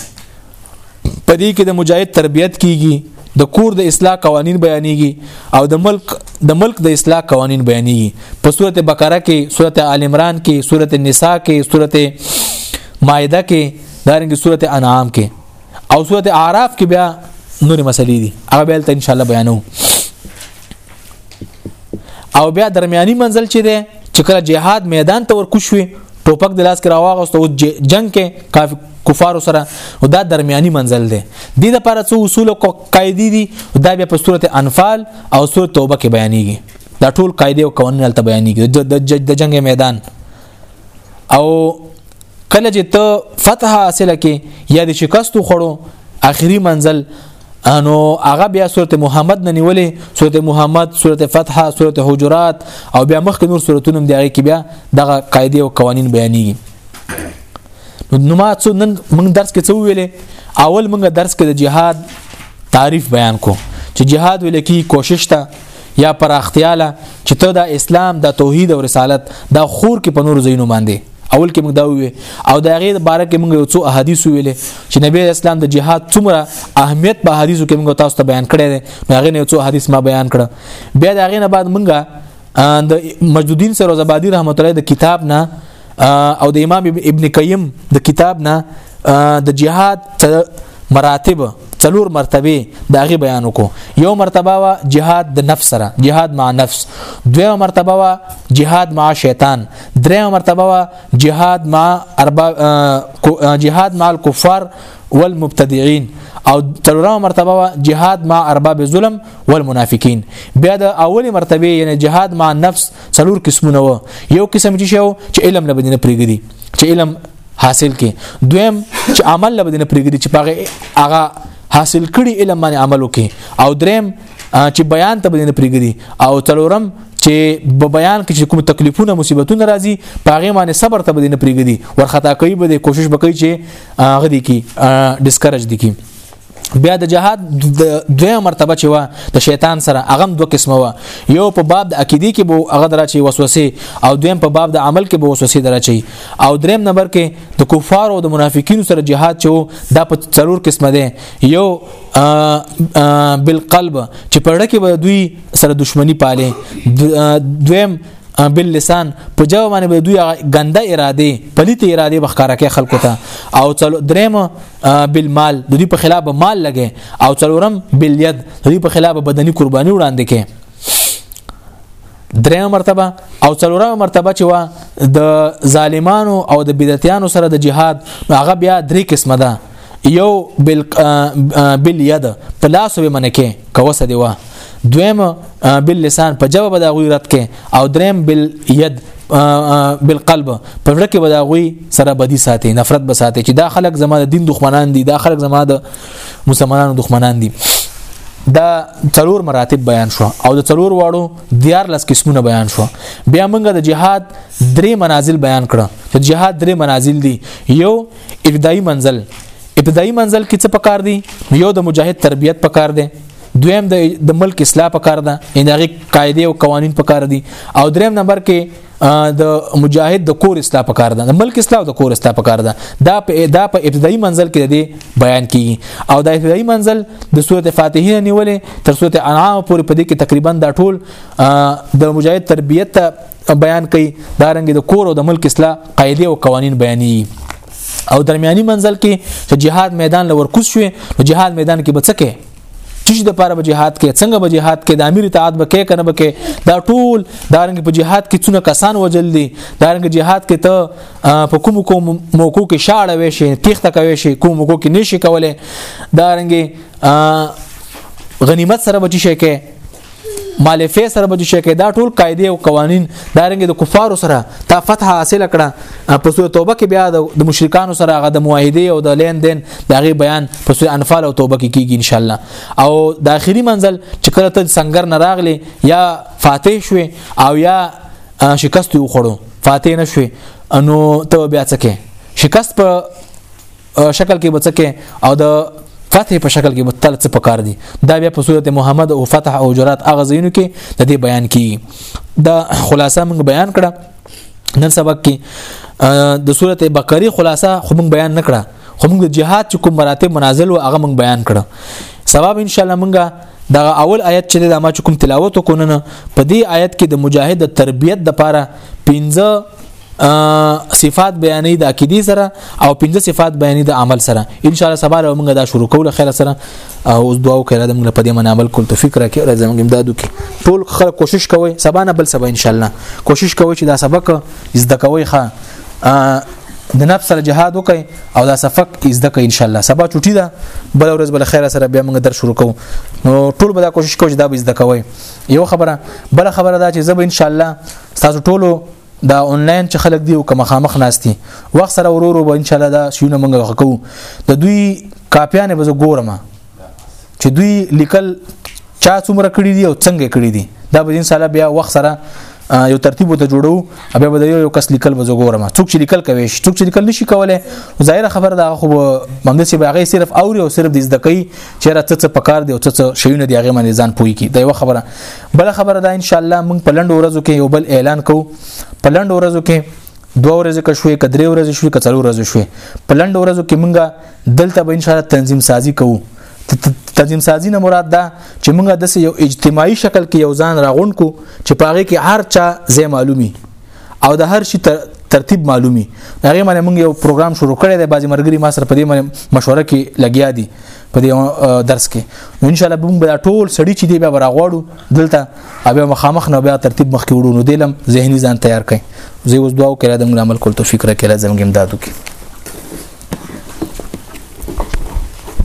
په دې کې د مجاهد تربیت کیږي د کور د اصلاح قوانین بیانېږي او د ملک د ملک د اصلاح قوانین بیانېږي په سورته بقره کې سورته آل عمران کې سورته نساء کې سورته مائده کې دارنګه سورته انعام کې او سورته اعراف کې بیا نور مسلې دي هغه به ان شاء الله بیانو او بیا درمیاني منزل چې دی چې کله جهاد میدان ته ورکوشوي ټوپک د لاس کې راواغست او جنگ کې کافي کفارو سره او دا درمیاني منزل دی د دې لپاره څو اصول او قاعده دي دا بیا په صورت انفال او صورت توبه کې بیانېږي دا ټول قاعده او قوانین هلته بیانېږي د جنگ میدان او کله چې ته فتح حاصله کې یا د شکست خوړو اخري منزل انو هغه بیا سورته محمد نه نیولې سورته محمد سورته فتح سورته حجرات او بیا مخکې نور سورته نوم دی هغه کې بیا دغه قاعده او قوانین بیانېږي نو ما څو نن موږ درس کې څه ویلې اول موږ درس کې د جهاد تعریف بیان کو چې جهاد ولکې کوشش ته یا پراختیا له چې ته د اسلام د توحید او رسالت د خور کې په نور زینو باندې اول کې موږ دا وی او د هغه باره کې موږ یو څو احادیث ویلې چې نبی اسلام د جهاد څومره اهمیت په احادیثو کې موږ تاسو ته بیان کړی دی هغه نه یو څو احادیث ما بیان کړ بیا د هغه نه بعد موږ د مجدودین سره زبادی رحمت الله د کتاب نه او د امام ابن قیم د کتاب نه د جهاد مراتب څلور مرتبه دا غي بیان وکړو یو مرتبه وا جهاد د نفس سره جهاد مع نفس دویمه مرتبه وا جهاد مع شیطان دریمه مرتبه وا جهاد مع اربع جهاد مع الكفار والمبتدعين او تلورمه مرتبه وا جهاد مع ارباب الظلم والمنافقين بیا د اولی مرتبه یعنی جهاد مع نفس څلور قسمونه و یو قسم چې شو چې علم نه بدینه پریګدي چې علم حاصل کې دویم چې عمل لبد نه پرېږدي چې پاغه هغه حاصل کړي علم باندې عمل وکي او دریم چې بیان ته بدنه پرېږدي او تلورم چې په بیان کې چې کوم تکلیفونه مصیبتونه راځي پاغه باندې صبر ته بدنه پرېږدي ورختا کوي به کوشش وکړي چې هغه دي کې ډیسکرج دي کې بیا د جهاد د دویمه مرتبه چې و د شیطان سره هغه دوه قسمه و یو په باب د عقیده کې بو هغه درچې وسوسه او دویم په باب د عمل کې بو وسوسه درچې او دریم نمبر کې د کفار او د منافقینو سره جهاد چې دا په څلور قسمه ده یو بالقلب چې پړه کې به دوی سره دښمنی پاله دویم بل لسان په جواب باندې دوی غنده اراده پلیت اراده بخکارکه خلکو ته او دریم بالمال د دې په خلاف به مال لګي او څلورم بالید د دې په خلاف به بدني قرباني وړاندې کړي درېمه مرتبه او څلورمه مرتبه چې وا د ظالمانو او د بدعتانو سره د جهاد هغه بیا درې قسمه ده یو بل بل ید پلاس به منکه کوسه دی وا دویم بل لسان په جواب د غوی رد کې او دریم بل ید بل قلب په وړه کې ودا غوي سره بدی ساتي نفرت به ساتي چې دا خلک زما د دین دښمنان دي دا خلک زما د مسلمانانو دښمنان دي دا څلور مراتب بیان شو او د څلور واړو دیار لس قسمونه بیان شو بیا موږ د جهاد درې منازل بیان کړه چې جهاد درې منازل دي یو ابتدایي منزل ابتدایي منزل کې څه پکار دي یو د مجاهد تربیت پکار دي دویم د د ملک اصلاح پکار ده ان هغه قاعده او قوانين پکار دي او دریم نمبر کې د مجاهد د کور اصلاح پکار ده د ملک اصلاح او د کور اصلاح پکار ده دا په دا په ابتدایي منزل کې دی بیان کیږي او د ابتدایي منزل د سوره فاتحه نیولې تر سوره انعام پورې په دې کې تقریبا دا ټول د مجاهد تربیت بیان کوي دا رنګ د کور او د ملک اصلاح قاعده او قوانين بیانوي او درمیاني منزل کې چې جهاد میدان لور کوس شوې نو جهاد میدان کې بچکه چې د پاره به jihad کې څنګه به jihad کې د امیر اطاعت به کې کنه به کې دا ټول دارنګ په jihad کې څونه کسان وجل دي دارنګ jihad کې ته په کوم کوم موکو کې شاړه وې شي تخته کوي شي کوم موکو کې نشي کوله دارنګ غنیمت سره بچی شي کې مالفه سره به شي کې دا ټول قاعده او قوانين دا رنګ د کفارو سره تا فتح حاصل کړه په سوره توبه کې بیا د مشرکانو سره غو د معاهده او د لین دین دغه بیان په سوره انفال او توبه کې کیږي ان شاء الله او د اخري منزل چې کله ته سنگر نه راغلی یا فاتح شوي او یا شکست وخوړو فاتح نه شوي نو ته بیا څه کې شکست په شکل کې بچکه او د فتح په شکل کې متل څه پکار دي دا بیا په صورت محمد او فتح او جرات اغه زینو کې د دې بیان کی دا خلاصه موږ بیان کړه نن سبق کې د صورت بقره خلاصه خو موږ بیان نکړه خو موږ د جهاد چې کوم مراتب منازل او هغه موږ بیان کړه سبب ان شاء الله موږ دا اول آیت چې د ما کوم تلاوت وکونه په دې آیت کې د مجاهد تربیت د پاره 15 صفات بیانې د عقیده سره او پنځه صفات بیانې د عمل سره ان شاء الله سبا له موږ دا شروع کوله خیر سره او دعا وکړه د موږ په دې منابل کول ته فکر راکې راځم امدادو کې ټول خلک کوشش کوي سبا نه بل سبا ان شاء الله کوشش کوي چې دا سبق زده کوي ښه د نفس سره جهاد وکي او دا سبق زده کوي ان شاء الله سبا چټي ده بل ورځ بل خیر سره بیا موږ در شروع کوو نو ټول به دا کوشش کوي چې دا به زده کوي یو خبره بل خبره دا چې زه به ان شاء الله تاسو ټولو دا انلاین چې خلک دی او که مخامخ ناشتي وخت سره ورورو به ان شاء الله دا شونه موږ وکړو د دوی کاپیانې به زه ګورم چې دوی لیکل چا څومره کړی دی او څنګه کړی دی دا به ان شاء الله بیا وخت سره یو ترتیب ته جوړو بیا به یو کس لیکل به زګورم څوک چې لیکل کوي څوک چې لیکل نشي کولای ظاهر خبر دا خو ممدد سی باغې صرف اوري او صرف د زده کوي چې را څه څه پکار دی او څه څه شیونه دی هغه باندې ځان پوي کی دا یو خبره بل خبره ده ان شاء الله موږ په لند ورځو کې یو بل اعلان کو په لند ورځو کې دوه ورځې کې شوې کدرې ورځې شوې کڅلو ورځې شوې په لند ورځو کې موږ دلته به ان شاء الله تنظیم سازي کوو تنظیم سازی نه مراد ده چې موږ د یو اجتماعي شکل کې یو ځان راغون کو چې پاره کې هر چا زې معلومي او د هر شي ترتیب معلومي هغه باندې موږ یو پروګرام شروع کړی دی بعضی مرګري ما سره په دې مشوره کې لګیا دي په دې درس کې نو ان شاء الله موږ به ټول سړی چې دی به راغواړو دلته بیا مخامخ نه بیا ترتیب مخ کې وړو نو دلم ذهني ځان تیار کړئ زه اوس دعا وکړم د موږ عمل کول توفیق راکړي زموږ امداد وکړي